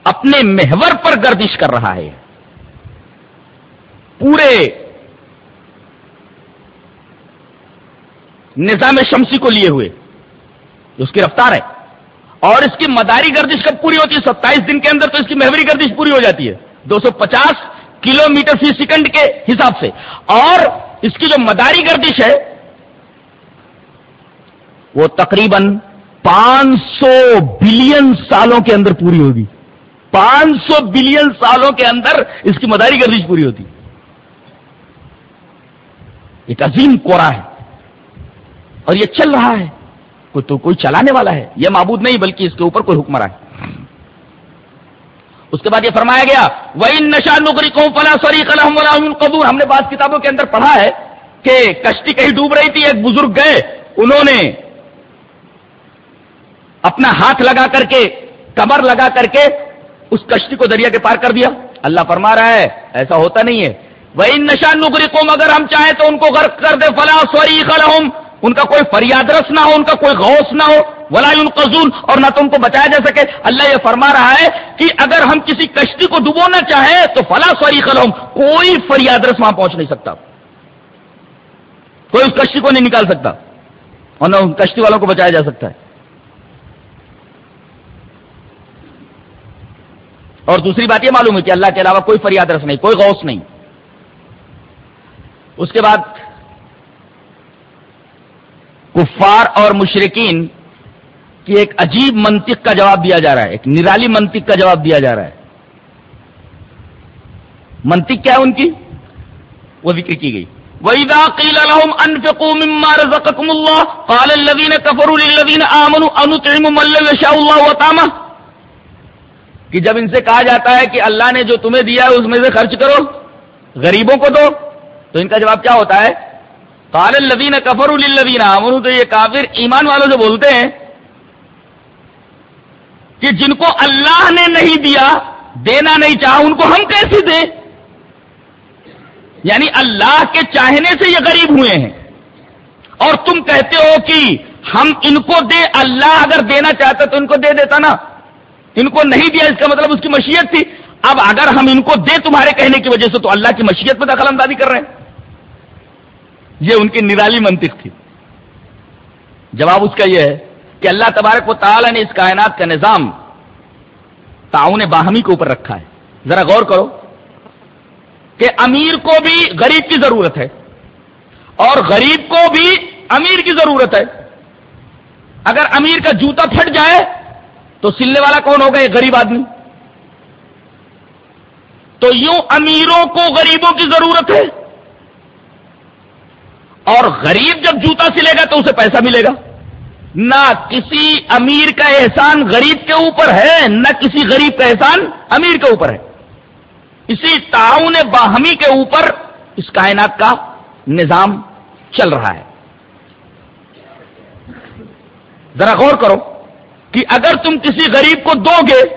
اپنے محور پر گردش کر رہا ہے۔ پورے نظام شمسی کو لیے ہوئے۔ اس کی رفتار ہے۔ اور اس کی مداری گردش کب پوری ہوتی ہے؟ ستائیس دن کے اندر تو اس کی محوری گردش پوری ہو جاتی ہے۔ دو سو پچاس کلو میٹر فی سیکنڈ کے حساب سے۔ اور اس کی جو مداری گردش ہے، وہ تقریباً پانچ سو بلین سالوں کے اندر پوری ہوگی۔ پانچ سو بلین سالوں کے اندر اس کی مداری گردش پوری ہوتی۔ ایک عظیم کوڑا ہے اور یہ چل رہا ہے۔ کوئی تو کوئی چلانے والا ہے۔ یہ معبود نہیں، بلکہ اس کے اوپر کوئی حکمر ہے۔ اس کے بعد یہ فرمایا گیا وہ نشا نوکری کو فلا سوری قلم قبور ہم نے بعض کتابوں کے اندر پڑھا ہے کہ کشتی کہیں ڈوب رہی تھی، ایک بزرگ گئے۔ انہوں نے اپنا ہاتھ لگا کر کے، کمر لگا کر کے اس کشتی کو دریا کے پار کر دیا۔ اللہ فرما رہا ہے، ایسا ہوتا نہیں ہے۔ وہ ان نشان نگری قوم اگر ہم چاہیں تو ان کو غرق کر دے فلاں سوری خلحم ان کا کوئی فریاد رس نہ ہو، ان کا کوئی غوث نہ ہو. ولا قزون اور نہ تو ان کو بچایا جا سکے. اللہ یہ فرما رہا ہے کہ اگر ہم کسی کشتی کو ڈبونا چاہیں تو فلاں سوری خلحم کوئی فریاد رس وہاں پہنچ نہیں سکتا. کوئی اس کشتی کو نہیں نکال سکتا، اور نہ کشتی والوں کو بچایا جا سکتا ہے. اور دوسری بات یہ معلوم ہے کہ اللہ کے علاوہ کوئی فریاد رس نہیں، کوئی غوث نہیں. اس کے بعد کفار اور مشرقین کی ایک عجیب منطق کا جواب دیا جا رہا ہے، ایک نرالی منطق کا جواب دیا جا رہا ہے۔ منطق کیا ہے ان کی؟ وہ ذکر کی گئی۔ وَإِذَا قِيلَ لَهُمْ أَنفِقُوا مِمَّا رَزَقَكُمُ اللَّهُ قَالَ الَّذِينَ كَفَرُوا لِلَّذِينَ آمَنُوا أَنُطْعِمُ مَن لَّوْ يَشَاءُ اللَّهُ وَطَعَمَهُ؟ کہ جب ان سے کہا جاتا ہے کہ اللہ نے جو تمہیں دیا ہے، اس میں سے خرچ کرو، غریبوں کو دو تو ان کا جواب کیا ہوتا ہے؟ قال الذین کفر للذین آمنوا، تو یہ کافر ایمان والوں سے بولتے ہیں کہ جن کو اللہ نے نہیں دیا، دینا نہیں چاہا، ان کو ہم کیسے دیں؟ یعنی اللہ کے چاہنے سے یہ غریب ہوئے ہیں۔ اور تم کہتے ہو کہ ہم ان کو دے اللہ اگر دینا چاہتا تو ان کو دے دیتا نا۔ ان کو نہیں دیا، اس کا مطلب اس کی مشیت تھی۔ اب اگر ہم ان کو دے تمہارے کہنے کی وجہ سے تو اللہ کی مشیت میں دخل اندازی کر رہے ہیں۔ یہ ان کی نرالی منطق تھی۔ جواب اس کا یہ ہے کہ اللہ تبارک و تعالی نے اس کائنات کا نظام تعاون باہمی کے اوپر رکھا ہے۔ ذرا غور کرو کہ امیر کو بھی غریب کی ضرورت ہے اور غریب کو بھی امیر کی ضرورت ہے۔ اگر امیر کا جوتا پھٹ جائے تو سلنے والا کون ہوگا یہ غریب آدمی؟ تو یوں امیروں کو غریبوں کی ضرورت ہے۔ اور غریب جب جوتا سلے گا تو اسے پیسہ ملے گا۔ نہ کسی امیر کا احسان غریب کے اوپر ہے، نہ کسی غریب کا احسان امیر کے اوپر ہے۔ اسی تعاون باہمی کے اوپر اس کائنات کا نظام چل رہا ہے۔ ذرا غور کرو کہ اگر تم کسی غریب کو دو گے،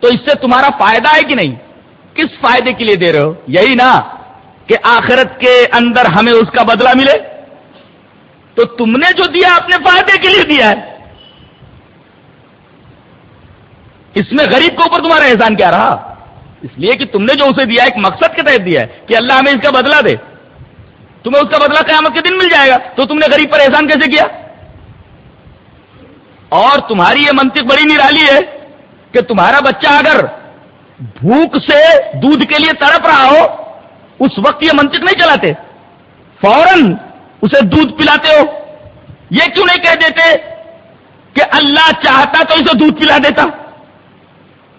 تو اس سے تمہارا فائدہ ہے کہ نہیں؟ کس فائدے کے لیے دے رہے ہو؟ یہی نا کہ آخرت کے اندر ہمیں اس کا بدلہ ملے تو تم نے جو دیا اپنے فائدے کے لیے دیا ہے۔ اس میں غریب کے اوپر تمہارا احسان کیا رہا؟ اس لیے کہ تم نے جو اسے دیا ایک مقصد کے تحت دیا ہے کہ اللہ ہمیں اس کا بدلہ دے۔ تمہیں اس کا بدلہ قیامت کے دن مل جائے گا۔ تو تم نے غریب پر احسان کیسے کیا؟ اور تمہاری یہ منطق بڑی نرالی ہے کہ تمہارا بچہ اگر بھوک سے دودھ کے لیے تڑپ رہا ہو اس وقت یہ منطق نہیں چلاتے۔ فوراً اسے دودھ پلاتے ہو۔ یہ کیوں نہیں کہہ دیتے کہ اللہ چاہتا تو اسے دودھ پلا دیتا؟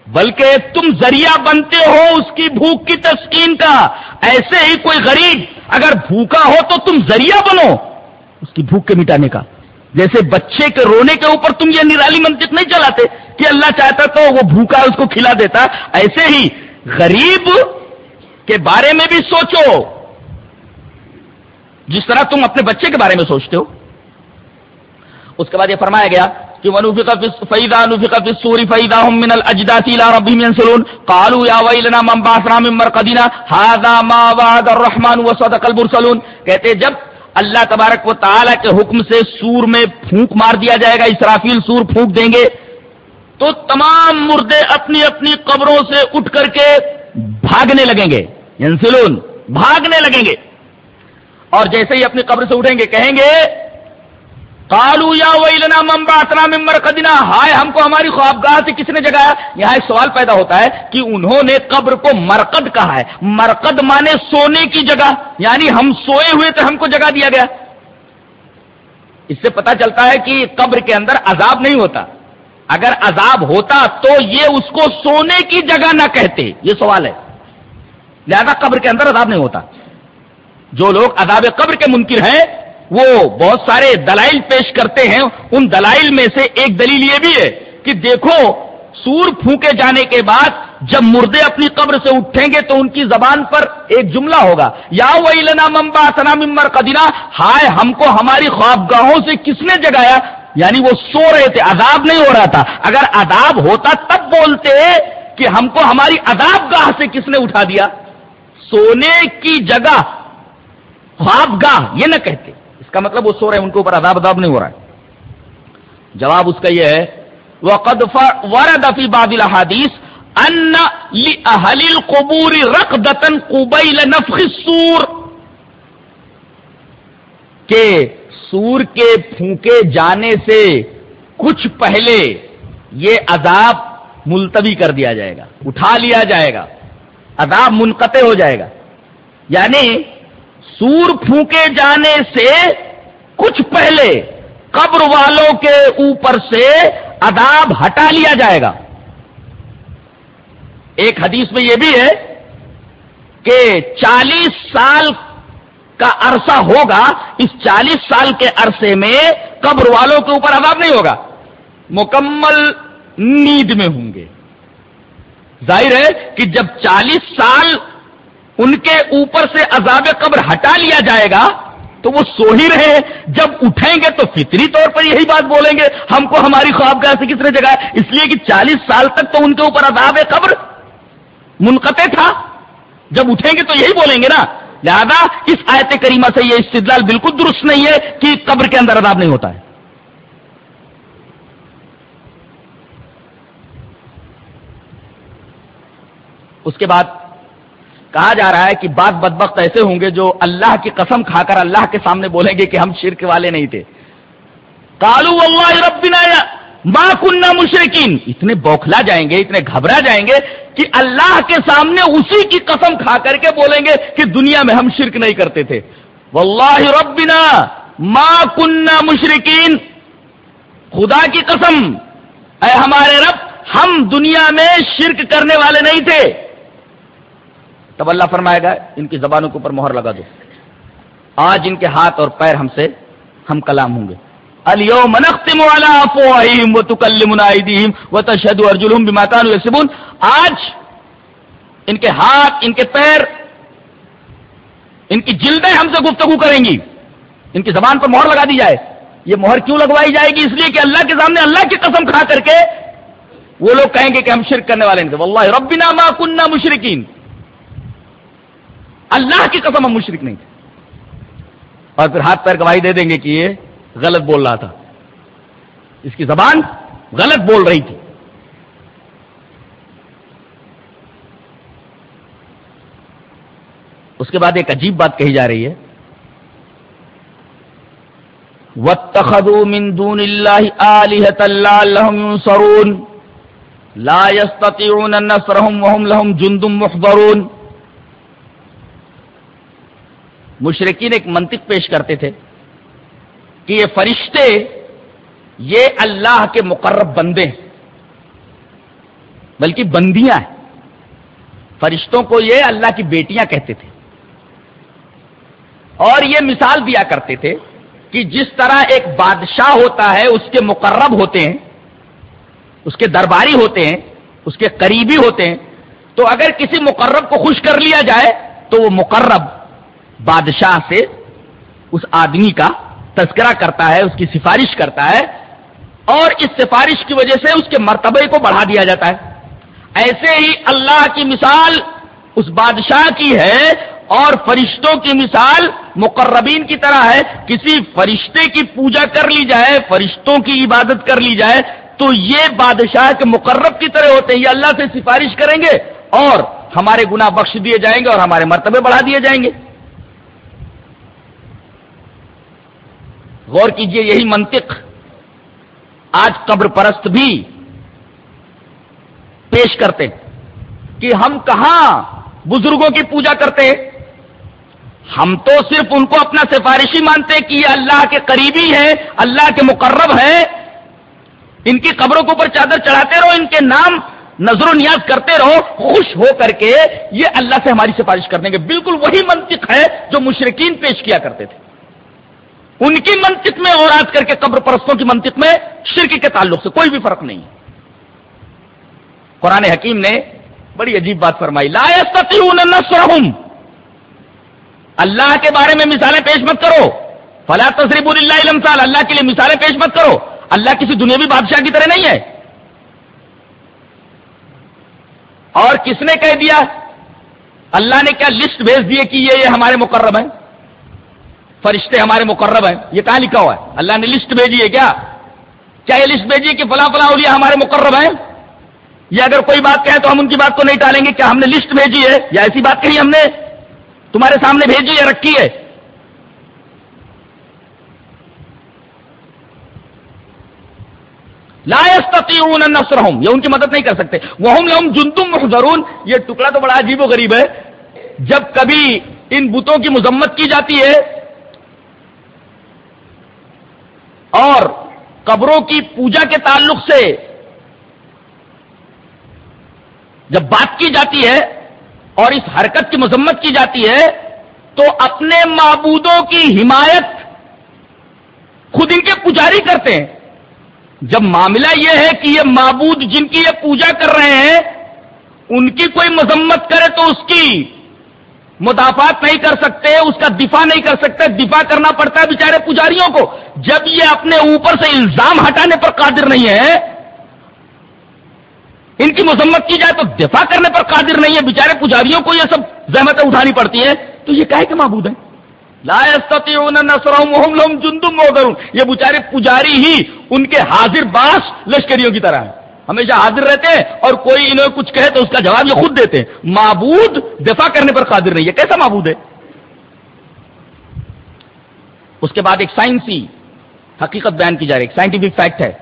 بلکہ تم ذریعہ بنتے ہو اس کی بھوک کی تسکین کا۔ ایسے ہی کوئی غریب اگر بھوکا ہو تو تم ذریعہ بنو اس کی بھوک کے مٹانے کا۔ جیسے بچے کے رونے کے اوپر تم یہ نرالی منطق نہیں چلاتے کہ اللہ چاہتا تو وہ بھوکا اس کو کھلا دیتا۔ ایسے ہی غریب کے بارے میں بھی سوچو۔ جس طرح تم اپنے بچے کے بارے میں سوچتے ہو۔ اس کے بعد یہ فرمایا گیا کہ من ما وعد الرحمن وصدق المرسلون۔ کہتے جب اللہ تبارک و تعالی کے حکم سے سور میں پھونک مار دیا جائے گا، اسرافیل سور پھونک دیں گے، تو تمام مردے اپنی اپنی قبروں سے اٹھ کر کے بھاگنے لگیں گے ینسلون بھاگنے لگیں گے۔ اور جیسے ہی اپنی قبر سے اٹھیں گے، کہیں گے کالو یا ویلنا ممبا اتنا ممبر قدینہ ہائے، ہم کو ہماری خوابگاہ سے کس نے جگایا؟ یہاں ایک سوال پیدا ہوتا ہے کہ انہوں نے قبر کو مرکد کہا ہے۔ مرکد مانے سونے کی جگہ یعنی ہم سوئے ہوئے تو ہم کو جگہ دیا گیا۔ اس سے پتا چلتا ہے کہ قبر کے اندر عذاب نہیں ہوتا۔ اگر عذاب ہوتا تو یہ اس کو سونے کی جگہ نہ کہتے۔ یہ سوال ہے۔ لہذا قبر کے اندر عذاب نہیں ہوتا۔ جو لوگ عذاب قبر کے منکر ہیں، وہ بہت سارے دلائل پیش کرتے ہیں۔ ان دلائل میں سے ایک دلیل یہ بھی ہے کہ دیکھو، سور پھونکے جانے کے بعد جب مردے اپنی قبر سے اٹھیں گے تو ان کی زبان پر ایک جملہ ہوگا۔ یا ویلنا ممبا سنا ممبر قدینہ ہائے، ہم کو ہماری خوابگاہوں سے کس نے جگایا؟ یعنی وہ سو رہے تھے، عذاب نہیں ہو رہا تھا۔ اگر عذاب ہوتا تب بولتے کہ ہم کو ہماری عذاب گاہ سے کس نے اٹھا دیا؟ سونے کی جگہ، خواب گاہ، یہ نہ کہتے۔ اس کا مطلب وہ سو رہے ہیں، ان کے اوپر عذاب عذاب نہیں ہو رہا ہے۔ جواب اس کا یہ ہے وہ قدف ورد فی بادل حادیث ان قبوری رق دتن قبیل نفخ سور کہ سور کے پھونکے جانے سے کچھ پہلے یہ عذاب ملتوی کر دیا جائے گا، اٹھا لیا جائے گا، عذاب منقطع ہو جائے گا۔ یعنی سور پھونکے جانے سے کچھ پہلے قبر والوں کے اوپر سے عذاب ہٹا لیا جائے گا۔ ایک حدیث میں یہ بھی ہے کہ چالیس سال کا عرصہ ہوگا، اس چالیس سال کے عرصے میں قبر والوں کے اوپر عذاب نہیں ہوگا۔ مکمل نیند میں ہوں گے۔ ظاہر ہے کہ جب چالیس سال ان کے اوپر سے عذاب قبر ہٹا لیا جائے گا، تو وہ سو ہی رہے۔ جب اٹھیں گے تو فطری طور پر یہی بات بولیں گے، ہم کو ہماری خواب سے کس نے جگہ اس لیے کہ چالیس سال تک تو ان کے اوپر عذاب قبر منقطع تھا۔ جب اٹھیں گے تو یہی بولیں گے نا۔ لہذا اس آیت کریمہ سے یہ استدلال بالکل درست نہیں ہے کہ قبر کے اندر عذاب نہیں ہوتا ہے۔ اس کے بعد کہا جا رہا ہے کہ بعض بدبخت ایسے ہوں گے جو اللہ کی قسم کھا کر اللہ کے سامنے بولیں گے کہ ہم شرک والے نہیں تھے۔ کالو اللہ ربنا ماں کنہ مشرقین اتنے بوکھلا جائیں گے، اتنے گھبرا جائیں گے کہ اللہ کے سامنے اسی کی قسم کھا کر کے بولیں گے کہ دنیا میں ہم شرک نہیں کرتے تھے۔ واللہ ربنا ما کنہ مشرقین خدا کی قسم، اے ہمارے رب، ہم دنیا میں شرک کرنے والے نہیں تھے۔ تب اللہ فرمائے گا، ان کی زبانوں کے اوپر مہر لگا دو۔ آج ان کے ہاتھ اور پیر ہم سے ہم کلام ہوں گے۔ اليوم نختم على افواههم وتكلمنا ايديهم وتشهد ارجلهم بما كانوا يكسبون. آج ان کے ہاتھ، ان کے پیر، ان کی جلدیں ہم سے گفتگو کریں گی۔ ان کی زبان پر مہر لگا دی جائے۔ یہ مہر کیوں لگوائی جائے گی؟ اس لیے کہ اللہ کے سامنے اللہ کی قسم کھا کر کے وہ لوگ کہیں گے کہ ہم شرک کرنے والے نہیں واللہ ربنا ما کننا مشرقین اللہ کی قسم ہم مشرک نہیں تھے۔ اور پھر ہاتھ پیر گواہی دے دیں گے کہ یہ غلط بول رہا تھا۔ اس کی زبان غلط بول رہی تھی۔ اس کے بعد ایک عجیب بات کہی جا رہی ہے۔ وَاتَّخَذُوا مِن دُونِ اللَّهِ آلِهَةً لَعَلَّهُمْ يُنصَرُونَ۔ لَا يَسْتَطِيعُونَ نَصْرَهُمْ وَهُمْ لَهُمْ جُندٌ مُحْضَرُونَ۔ مشرقین ایک منطق پیش کرتے تھے۔ کہ یہ فرشتے یہ اللہ کے مقرب بندے ہیں، بلکہ بندیاں ہیں۔ فرشتوں کو یہ اللہ کی بیٹیاں کہتے تھے۔ اور یہ مثال دیا کرتے تھے کہ جس طرح ایک بادشاہ ہوتا ہے، اس کے مقرب ہوتے ہیں، اس کے درباری ہوتے ہیں، اس کے قریبی ہوتے ہیں۔ تو اگر کسی مقرب کو خوش کر لیا جائے، تو وہ مقرب بادشاہ سے اس آدمی کا تذکرہ کرتا ہے، اس کی سفارش کرتا ہے اور اس سفارش کی وجہ سے اس کے مرتبے کو بڑھا دیا جاتا ہے۔ ایسے ہی اللہ کی مثال اس بادشاہ کی ہے اور فرشتوں کی مثال مقربین کی طرح ہے۔ کسی فرشتے کی پوجا کر لی جائے، فرشتوں کی عبادت کر لی جائے، تو یہ بادشاہ کے مقرب کی طرح ہوتے ہیں۔ یہ اللہ سے سفارش کریں گے اور ہمارے گناہ بخش دیے جائیں گے اور ہمارے مرتبے بڑھا دیے جائیں گے۔ غور کیجیے یہی منطق۔ آج قبر پرست بھی پیش کرتے کہ ہم کہاں بزرگوں کی پوجا کرتے ہم تو صرف ان کو اپنا سفارشی مانتے کہ یہ اللہ کے قریبی ہیں، اللہ کے مقرب ہیں۔ ان کی قبروں کے اوپر چادر چڑھاتے رہو، ان کے نام نظر و نیاز کرتے رہو، خوش ہو کر کے یہ اللہ سے ہماری سفارش کر دیں گے بالکل وہی منطق ہے جو مشرقین پیش کیا کرتے تھے۔ ان کی منطق میں اور آج کر کے قبر پرستوں کی منطق میں شرک کے تعلق سے کوئی بھی فرق نہیں۔ قرآن حکیم نے بڑی عجیب بات فرمائی، لا نصرهم اللہ کے بارے میں مثالیں پیش مت کرو۔ فلا تصریب اللہ علم سال اللہ کے لیے مثالیں پیش مت کرو۔ اللہ کسی دنیاوی بادشاہ کی طرح نہیں ہے۔ اور کس نے کہہ دیا؟ اللہ نے کیا لسٹ بھیج دیے کہ یہ یہ ہمارے مقرب ہیں؟ فرشتے ہمارے مقرب ہیں، یہ کہاں لکھا ہوا ہے۔ اللہ نے لسٹ بھیجی ہے کیا؟ کیا یہ لسٹ بھیجی ہے کہ فلاں فلاں اولیاء ہمارے مقرب ہیں؟ یا اگر کوئی بات کہے تو ہم ان کی بات کو نہیں ٹالیں گے، کیا ہم نے لسٹ بھیجی ہے؟ یا ایسی بات کہی ہم نے؟ تمہارے سامنے بھیجی ہے، رکھی ہے۔ نصرہم، یہ ان کی مدد نہیں کر سکتے۔ وہ جنتم محضرون، یہ ٹکڑا تو بڑا عجیب و غریب ہے۔ جب کبھی ان بتوں کی مذمت کی جاتی ہے اور قبروں کی پوجا کے تعلق سے جب بات کی جاتی ہے اور اس حرکت کی مذمت کی جاتی ہے تو اپنے معبودوں کی حمایت خود ان کے پجاری کرتے ہیں۔ جب معاملہ یہ ہے کہ یہ معبود جن کی یہ پوجا کر رہے ہیں، ان کی کوئی مذمت کرے تو اس کی مدافعت نہیں کر سکتے، اس کا دفاع نہیں کر سکتے، دفاع کرنا پڑتا ہے بیچارے پجاریوں کو۔ جب یہ اپنے اوپر سے الزام ہٹانے پر قادر نہیں ہے، ان کی مذمت کی جائے تو دفاع کرنے پر قادر نہیں ہے، بیچارے پجاریوں کو یہ سب زحمتیں اٹھانی پڑتی ہیں۔ تو یہ کہے کہ معبود ہیں؟ لا جندم یہ بیچارے پجاری ہی ان کے حاضر باس لشکریوں کی طرح ہیں۔ ہمیشہ حاضر رہتے ہیں اور کوئی انہیں کچھ کہے تو اس کا جواب یہ خود دیتے ہیں۔ معبود دفاع کرنے پر قادر نہیں ہے۔ کیسا معبود ہے؟ اس کے بعد ایک سائنسی، حقیقت بیان کی جا رہی ہے۔ سائنٹیفک فیکٹ ہے۔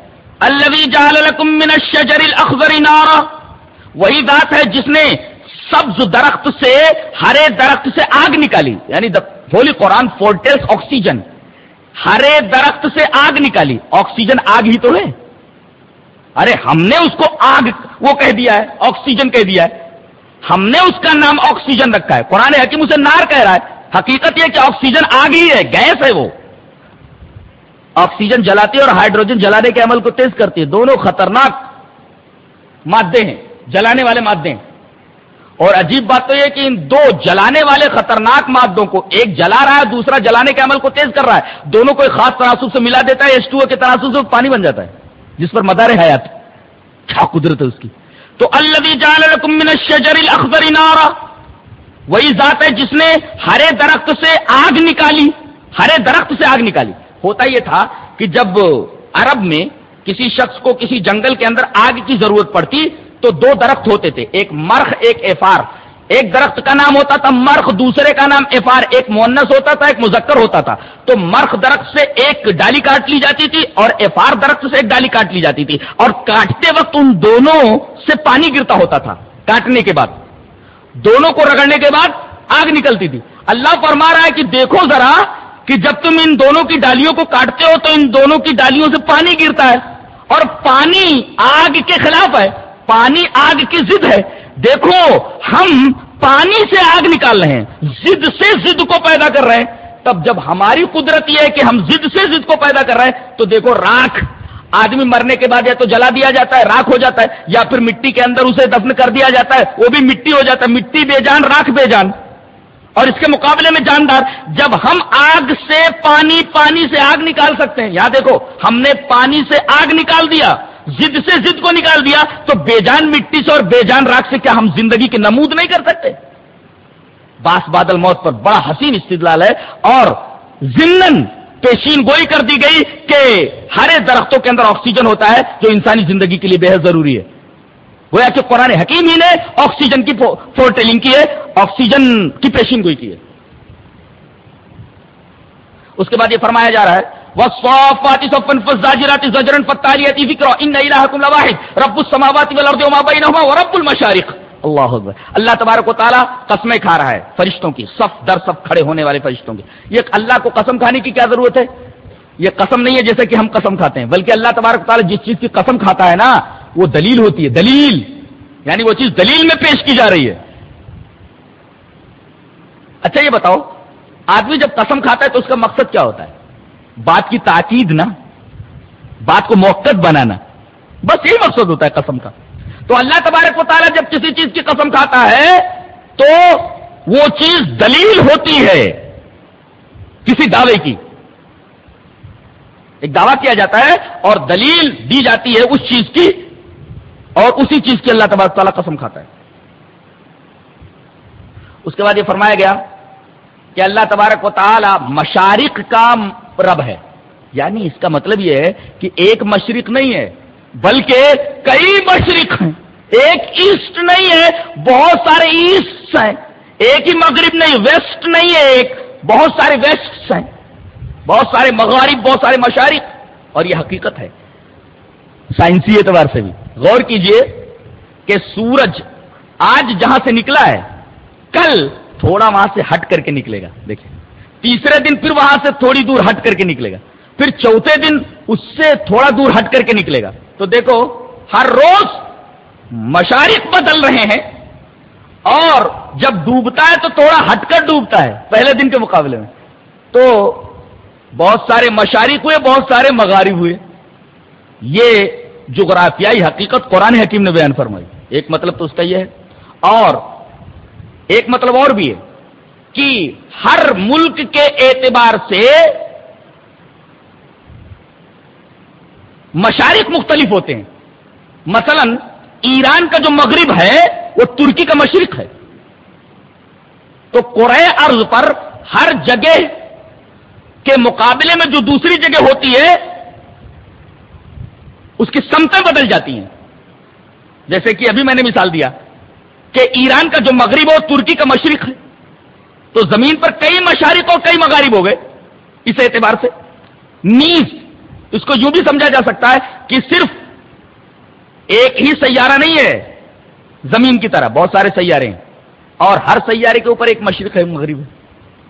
من الشجر الاخضر نارا۔ وہی ذات ہے جس نے سبز درخت سے ہرے درخت سے آگ نکالی۔ یعنی ہولی قرآن فورٹیلس آکسیجن ہرے درخت سے آگ نکالی۔ آکسیجن آگ ہی تو ہے۔ ارے ہم نے اس کو آگ وہ کہہ دیا ہے، آکسیجن کہہ دیا ہے۔ ہم نے اس کا نام آکسیجن رکھا ہے۔ قرآن حکیم اسے نار کہہ رہا ہے۔ حقیقت یہ کہ آکسیجن آگ ہی ہے، گیس ہے وہ۔ آکسیجن جلاتی ہے اور ہائیڈروجن جلانے کے عمل کو تیز کرتی ہے۔ دونوں خطرناک مادے ہیں، جلانے والے مادے ہیں۔ اور عجیب بات تو یہ کہ ان دو جلانے والے خطرناک مادوں کو ایک جلا رہا ہے، دوسرا جلانے کے عمل کو تیز کر رہا ہے۔ دونوں کو ایک خاص تناسب سے ملا دیتا ہے ایس ٹو کے تناسب سے پانی بن جاتا ہے۔ جس پر مدار حیات، کیا قدرت ہے اس کی؟ تو الخبر نارا، وہی ذات ہے جس نے ہرے درخت سے آگ نکالی، ہرے درخت سے آگ نکالی۔ ہوتا یہ تھا کہ جب عرب میں کسی شخص کو کسی جنگل کے اندر آگ کی ضرورت پڑتی، تو دو درخت ہوتے تھے، ایک مرخ، ایک ایفار۔ ایک درخت کا نام ہوتا تھا مرخ، دوسرے کا نام ایفار، ایک مونس ہوتا تھا، ایک مذکر ہوتا تھا۔ تو مرخ درخت سے ایک ڈالی کاٹ لی جاتی تھی اور ایفار درخت سے ایک ڈالی کاٹ لی جاتی تھی۔ اور کاٹتے وقت ان دونوں سے پانی گرتا ہوتا تھا کاٹنے کے بعد۔ دونوں کو رگڑنے کے بعد آگ نکلتی تھی۔ اللہ فرما رہا ہے کہ دیکھو ذرا کہ جب تم ان دونوں کی ڈالیوں کو کاٹتے ہو تو ان دونوں کی ڈالیوں سے پانی گرتا ہے۔ اور پانی آگ کے خلاف ہے۔ پانی آگ کی ضد ہے۔ دیکھو، ہم پانی سے آگ نکال رہے ہیں زد سے زد کو پیدا کر رہے ہیں۔ تب جب ہماری قدرت یہ ہے کہ ہم زد سے زد کو پیدا کر رہے ہیں، تو دیکھو راکھ۔ آدمی مرنے کے بعد یا تو جلا دیا جاتا ہے، راکھ ہو جاتا ہے، یا پھر مٹی کے اندر اسے دفن کر دیا جاتا ہے، وہ بھی مٹی ہو جاتا ہے۔ مٹی بے جان، راکھ بے جان۔ اور اس کے مقابلے میں جاندار، جب ہم آگ سے پانی پانی سے آگ نکال سکتے ہیں، یہاں دیکھو، ہم نے پانی سے آگ نکال دیا۔ زد سے زد کو نکال دیا تو بے جان مٹی سے اور بے جان راک سے کیا ہم زندگی کے نمود نہیں کر سکتے؟ باس بادل موت پر بڑا حسین استدلال ہے اور ضمن پیشین گوئی کر دی گئی کہ ہرے درختوں کے اندر آکسیجن ہوتا ہے جو انسانی زندگی کے لیے بے حد ضروری ہے۔ گویا کہ قرآن حکیم ہی نے آکسیجن کی فورٹیلنگ کی ہے، آکسیجن کی پیشین گوئی کی ہے۔ اس کے بعد یہ فرمایا جا رہا ہے والصافات صفا فالزاجرات زجرا فالتاليات ذكرا ان الهكم لواحد رب السماوات والارض وما بينهما ورب المشارق اللہ اکبر اللہ تبارک و تعالیٰ قسمیں کھا رہا ہے فرشتوں کی صف در صف کھڑے ہونے والے فرشتوں کی یہ اللہ کو قسم کھانے کی کیا ضرورت ہے یہ قسم نہیں ہے جیسے کہ ہم قسم کھاتے ہیں بلکہ اللہ تبارک و تعالیٰ جس چیز کی قسم کھاتا ہے نا وہ دلیل ہوتی ہے دلیل یعنی وہ چیز دلیل میں پیش کی جا رہی ہے اچھا یہ بتاؤ آدمی جب قسم کھاتا ہے تو اس کا مقصد کیا ہوتا ہے بات کی تاکید نا بات کو موقع بنانا، بس یہی مقصد ہوتا ہے قسم کا۔ تو اللہ تبارک و تعالیٰ جب کسی چیز کی قسم کھاتا ہے، تو وہ چیز دلیل ہوتی ہے کسی دعوے کی۔ ایک دعویٰ کیا جاتا ہے اور دلیل دی جاتی ہے اس چیز کی اور اسی چیز کی اللہ تبارک تعالیٰ قسم کھاتا ہے۔ اس کے بعد یہ فرمایا گیا کہ اللہ تبارک و تعالی مشارق کا رب ہے۔ یعنی اس کا مطلب یہ ہے کہ ایک مشرق نہیں ہے، بلکہ کئی مشرق ہیں۔ ایک ایسٹ نہیں ہے، بہت سارے ایسٹ ہیں۔ ایک ہی مغرب نہیں، ویسٹ نہیں ہے ایک، بہت سارے ویسٹ ہیں۔ بہت سارے مغارب، بہت سارے مشارق۔ اور یہ حقیقت ہے۔ سائنسی اعتبار سے بھی۔ غور کیجیے کہ سورج آج جہاں سے نکلا ہے، کل تھوڑا وہاں سے ہٹ کر کے نکلے گا۔ دیکھیں۔ تیسرے دن پھر وہاں سے تھوڑی دور ہٹ کر کے نکلے گا۔ پھر چوتھے دن اس سے تھوڑا دور ہٹ کر کے نکلے گا۔ تو دیکھو، ہر روز مشارق بدل رہے ہیں اور جب ڈوبتا ہے تو تھوڑا ہٹ کر ڈوبتا ہے، پہلے دن کے مقابلے میں۔ تو بہت سارے مشارق ہوئے، بہت سارے مغارب ہوئے۔ یہ جغرافیائی حقیقت قرآن حکیم نے بیان فرمائی۔ ایک مطلب تو اس کا یہ ہے اور ایک مطلب اور بھی ہے۔ کہ ہر ملک کے اعتبار سے مشارق مختلف ہوتے ہیں۔ مثلا ایران کا جو مغرب ہے، وہ ترکی کا مشرق ہے۔ تو قرآ ارض پر ہر جگہ کے مقابلے میں جو دوسری جگہ ہوتی ہے، اس کی سمتیں بدل جاتی ہیں۔ جیسے کہ ابھی میں نے مثال دیا کہ ایران کا جو مغرب ہو ترکی کا مشرق ہے۔ تو زمین پر کئی مشارق اور کئی مغارب ہو گئے، اس اعتبار سے۔ نیز، اس کو یوں بھی سمجھا جا سکتا ہے کہ صرف ایک ہی سیارہ نہیں ہے، زمین کی طرح بہت سارے سیارے ہیں۔ اور ہر سیارے کے اوپر ایک مشرق ہے مغرب ہے۔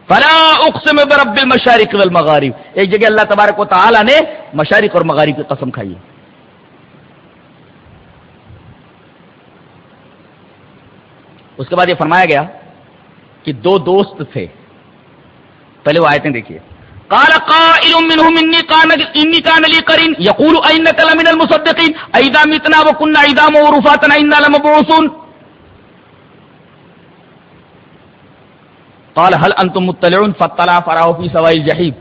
فلا اقسم برب المشارق والمغارب۔ ایک جگہ اللہ تبارک و تعالی نے مشارق اور مغارب کی قسم کھائی ہے۔ اس کے بعد یہ فرمایا گیا کہ دو دوست تھے۔ پہلے وہ آیتیں دیکھیے۔ قال قائل منهم اني كان اني كان لي قرين يقول اينك لمن المصدقين؟ اذا متنا وكنا عظاما ورفاتا انا لمبعوثون۔ قال هل انتم مطلعون؟ فطلع فراه في سواء الجحيم۔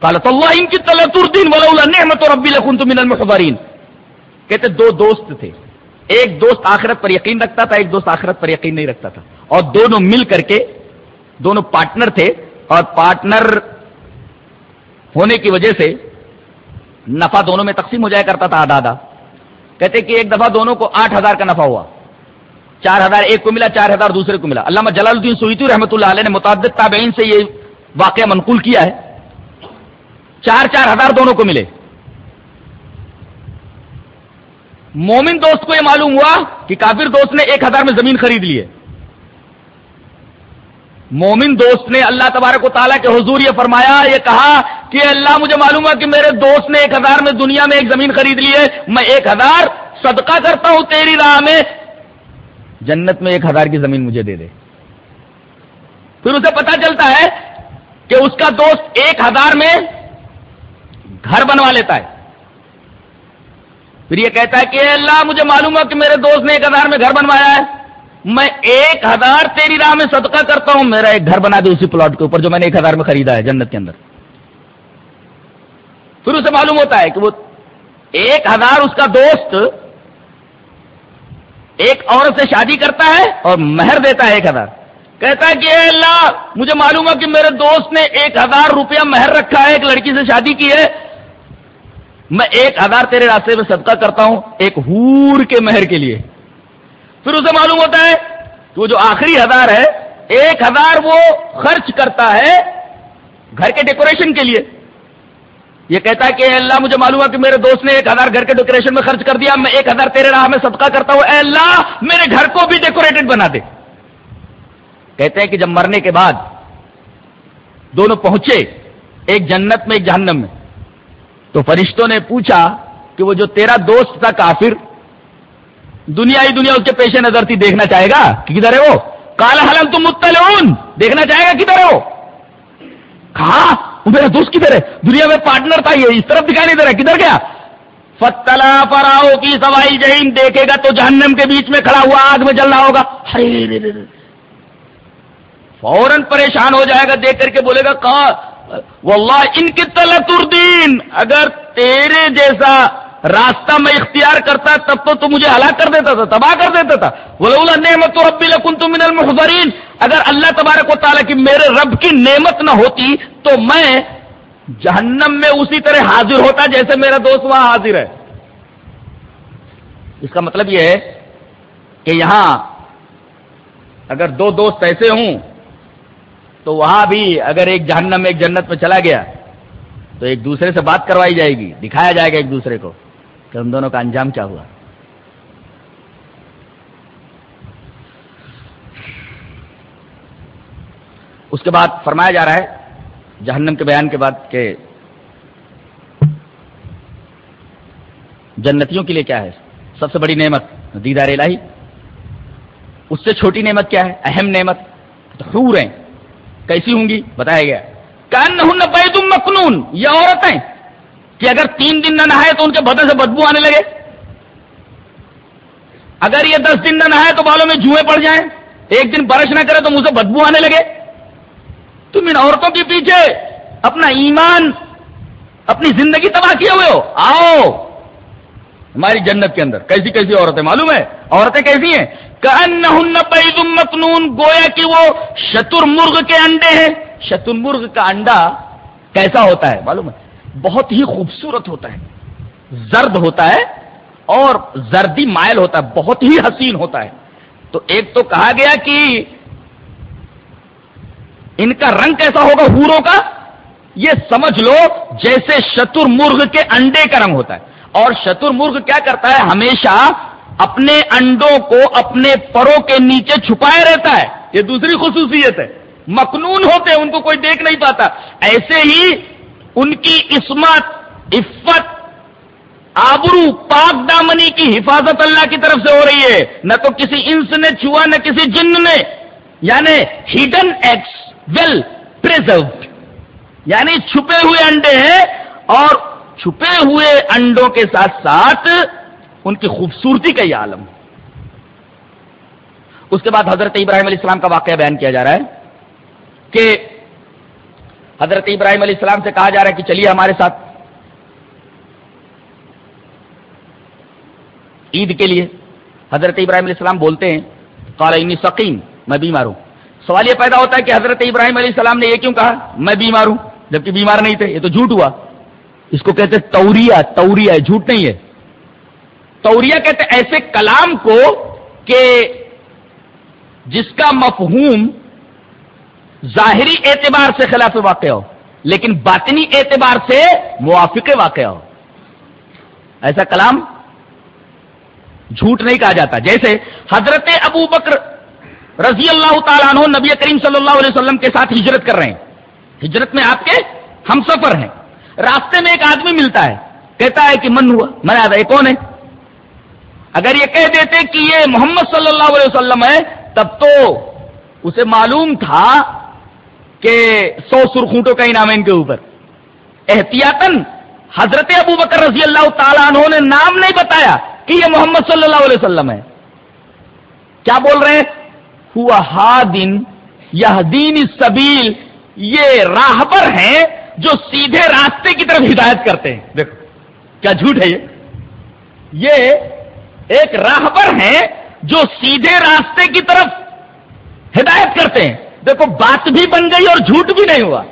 قال الله ان كنت لتردين ولولا نعمه ربي لكنت من المحضرين۔ کہتے دو دوست تھے۔ ایک دوست آخرت پر یقین رکھتا تھا، ایک دوست آخرت پر یقین نہیں رکھتا تھا۔ اور دونوں مل کر کے دونوں پارٹنر تھے اور پارٹنر ہونے کی وجہ سے نفع دونوں میں تقسیم ہو جایا کرتا تھا آدھا آدھا۔ کہتے کہ ایک دفعہ دونوں کو آٹھ ہزار کا نفع ہوا۔ چار ہزار ایک کو ملا، چار ہزار دوسرے کو ملا۔ علامہ جلال الدین سویتی رحمۃ اللہ علیہ نے متعدد تابعین سے یہ واقعہ منقول کیا ہے۔ چار چار ہزار دونوں کو ملے۔ مومن دوست کو یہ معلوم ہوا کہ کافر دوست نے ایک ہزار میں زمین خرید لی ہے مومن دوست نے اللہ تبارک و تعالیٰ کے حضور یہ فرمایا، یہ کہا کہ اللہ مجھے معلوم ہے کہ میرے دوست نے ایک ہزار میں دنیا میں ایک زمین خرید لی ہے۔ میں ایک ہزار صدقہ کرتا ہوں تیری راہ میں۔ جنت میں ایک ہزار کی زمین مجھے دے دے۔ پھر اسے پتا چلتا ہے کہ اس کا دوست ایک ہزار میں گھر بنوا لیتا ہے۔ پھر یہ کہتا ہے کہ اللہ، مجھے معلوم ہے کہ میرے دوست نے ایک ہزار میں گھر بنوایا ہے۔ میں ایک ہزار تیری راہ میں صدقہ کرتا ہوں، میرا ایک گھر بنا دے اسی پلاٹ کے اوپر جو میں نے ایک ہزار میں خریدا ہے جنت کے اندر۔ پھر اسے معلوم ہوتا ہے کہ وہ ایک ہزار اس کا دوست ایک عورت سے شادی کرتا ہے اور مہر دیتا ہے ایک ہزار۔ کہتا ہے کہ اے اللہ، مجھے معلوم ہے کہ میرے دوست نے ایک ہزار روپیہ مہر رکھا ہے، ایک لڑکی سے شادی کی ہے۔ میں ایک ہزار تیرے راستے میں صدقہ کرتا ہوں، ایک ہور کے مہر کے لیے۔ پھر اسے معلوم ہوتا ہے کہ وہ جو آخری ہزار ہے، ایک ہزار وہ خرچ کرتا ہے گھر کے ڈیکوریشن کے لیے۔ یہ کہتا ہے کہ اے اللہ، مجھے معلوم ہے کہ میرے دوست نے ایک ہزار گھر کے ڈیکوریشن میں خرچ کر دیا، میں ایک ہزار تیرے راہ میں صدقہ کرتا ہوں۔ اے اللہ، میرے گھر کو بھی ڈیکوریٹڈ بنا دے۔ کہتے ہیں کہ جب مرنے کے بعد دونوں پہنچے ایک جنت میں، ایک جہنم میں، تو فرشتوں نے پوچھا کہ وہ جو تیرا دوست تھا کافر دنیا ہی دنیا اس کے پیش نظر تھی، دیکھنا چاہے گا کہ کدھر ہے وہ؟ کالا حلم تم متلون دیکھنا چاہے گا کدھر ہے وہ؟ کہا وہ میرا دوست کدھر ہے؟ دنیا میں پارٹنر تھا یہ، اس طرف دکھائی نہیں دے رہا کدھر گیا؟ فتلا فراؤ کی سوائی جہین دیکھے گا تو جہنم کے بیچ میں کھڑا ہوا آگ میں جلنا ہوگا۔ فوراً پریشان ہو جائے گا، دیکھ کر کے بولے گا کہاں واللہ ان کی تلت الدین اگر تیرے جیسا راستہ میں اختیار کرتا تب تو تو مجھے ہلاک کر دیتا تھا، تباہ کر دیتا تھا۔ بولے نعمت ربی لکن من المحضرین۔ اگر اللہ تبارک و تعالیٰ کی میرے رب کی نعمت نہ ہوتی تو میں جہنم میں اسی طرح حاضر ہوتا جیسے میرا دوست وہاں حاضر ہے۔ اس کا مطلب یہ ہے کہ یہاں اگر دو دوست ایسے ہوں تو وہاں بھی اگر ایک جہنم ایک جنت میں چلا گیا تو ایک دوسرے سے بات کروائی جائے گی، دکھایا جائے گا ایک دوسرے کو۔ کہ ان دونوں کا انجام کیا ہوا اس کے بعد فرمایا جا رہا ہے جہنم کے بیان کے بعد کہ جنتیوں کے لیے کیا ہے سب سے بڑی نعمت دیدار الہی اس سے چھوٹی نعمت کیا ہے اہم نعمت حور ہیں کیسی ہوں گی بتایا گیا کان نہ مکنون یہ عورتیں کہ اگر تین دن نہ نہائے تو ان کے بدن سے بدبو آنے لگے۔ اگر یہ دس دن نہ نہائے تو بالوں میں جوئیں پڑ جائیں۔ ایک دن برش نہ کرے تو منہ سے بدبو آنے لگے۔ تم ان عورتوں کے پیچھے اپنا ایمان، اپنی زندگی تباہ کیے ہوئے ہو۔ آؤ۔ ہماری جنت کے اندر کیسی کیسی عورتیں معلوم ہے؟ عورتیں کیسی ہیں؟ مکنون گویا کہ وہ شتر مرغ کے انڈے ہیں۔ شتر مرغ کا انڈا کیسا ہوتا ہے؟ معلوم ہے؟ بہت ہی خوبصورت ہوتا ہے۔ زرد ہوتا ہے اور زردی مائل ہوتا ہے، بہت ہی حسین ہوتا ہے۔ تو ایک تو کہا گیا کہ ان کا رنگ کیسا ہوگا ہوروں کا؟ یہ سمجھ لو جیسے شتر مرغ کے انڈے کا رنگ ہوتا ہے۔ اور شتر مرغ کیا کرتا ہے؟ ہمیشہ اپنے انڈوں کو اپنے پروں کے نیچے چھپائے رہتا ہے۔ یہ دوسری خصوصیت ہے۔ مقنون ہوتے ہیں، ان کو کوئی دیکھ نہیں پاتا۔ ایسے ہی ان کی عصمت، عفت، آبرو، پاک دامنی کی حفاظت اللہ کی طرف سے ہو رہی ہے۔ نہ تو کسی انس نے چھوا، نہ کسی جن نے یعنی ہڈن ایکس ویل پرزروڈ یعنی چھپے ہوئے انڈے ہیں اور چھپے ہوئے انڈوں کے ساتھ ساتھ ان کی خوبصورتی کا یہ عالم۔ اس کے بعد حضرت ابراہیم علیہ السلام کا واقعہ بیان کیا جا رہا ہے کہ حضرت ابراہیم علیہ السلام سے کہا جا رہا ہے کہ چلیے ہمارے ساتھ عید کے لیے حضرت ابراہیم علیہ السلام بولتے ہیں انی سقیم، میں بیمار ہوں۔ سوال یہ پیدا ہوتا ہے کہ حضرت ابراہیم علیہ السلام نے یہ کیوں کہا؟ میں بیمار ہوں، جبکہ بیمار نہیں تھے، یہ تو جھوٹ ہوا۔ اس کو کہتے توریا توریا ہے جھوٹ نہیں ہے۔ توریا کہتے ایسے کلام کو کہ جس کا مفہوم ظاہری اعتبار سے خلاف واقع ہو، لیکن باطنی اعتبار سے موافق واقع ہو۔ ایسا کلام جھوٹ نہیں کہا جاتا۔ جیسے حضرت ابو بکر رضی اللہ تعالیٰ عنہ نبی کریم صلی اللہ علیہ وسلم کے ساتھ ہجرت کر رہے ہیں۔ ہجرت میں آپ کے ہم سفر ہیں۔ راستے میں ایک آدمی ملتا ہے، کہتا ہے کہ من ہوا، میں آتا یہ کون ہے؟ اگر یہ کہہ دیتے کہ یہ محمد صلی اللہ علیہ وسلم ہے، تب تو اسے معلوم تھا کہ سو سرخوٹوں کا انعام ان کے اوپر۔ احتیاطن حضرت ابو بکر رضی اللہ تعالیٰ عنہ نے نام نہیں بتایا کہ یہ محمد صلی اللہ علیہ وسلم ہے۔ کیا بول رہے ہیں؟ ہوا ہا دن یہ دین سبیل یہ راہبر ہیں جو سیدھے راستے کی طرف ہدایت کرتے ہیں۔ دیکھو، کیا جھوٹ ہے یہ؟ یہ ایک راہبر ہیں جو سیدھے راستے کی طرف ہدایت کرتے ہیں۔ دیکھو، بات بھی بن گئی اور جھوٹ بھی نہیں ہوا۔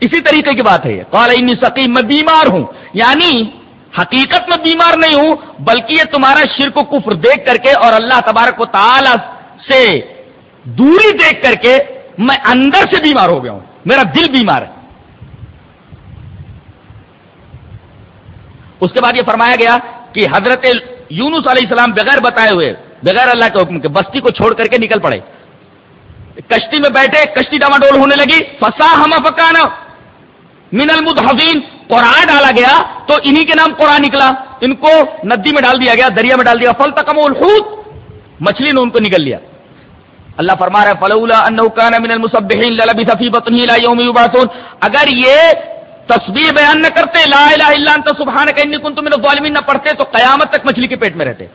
اسی طریقے کی بات ہے یہ۔ کال سقیم، میں بیمار ہوں۔ یعنی حقیقت میں بیمار نہیں ہوں، بلکہ یہ تمہارا شرک و کفر دیکھ کر کے اور اللہ تبارک و تعالی سے دوری دیکھ کر کے میں اندر سے بیمار ہو گیا ہوں۔ میرا دل بیمار ہے۔ اس کے بعد یہ فرمایا گیا کہ حضرت یونس علیہ السلام بغیر بتائے ہوئے، بغیر اللہ کے حکم کے، بستی کو چھوڑ کر کے نکل پڑے۔ کشتی میں بیٹھے، کشتی ڈاواڈول ہونے لگی۔ فسا ہم پکانا من المدحفین قرآن ڈالا گیا تو انہی کے نام قرآن نکلا۔ ان کو ندی میں ڈال دیا گیا، دریا میں ڈال دیا۔ فل تکم الحوت۔ مچھلی نے ان کو نکل لیا۔ اللہ فرما رہا فلولا انکان من المصبحین للبث فی بطنه الى یوم یبعثون اگر یہ تصویر بیان نہ کرتے، لا الہ الا انت سبحانک انی کنت من الظالمین نہ پڑھتے، تو قیامت تک مچھلی کے پیٹ میں رہتے۔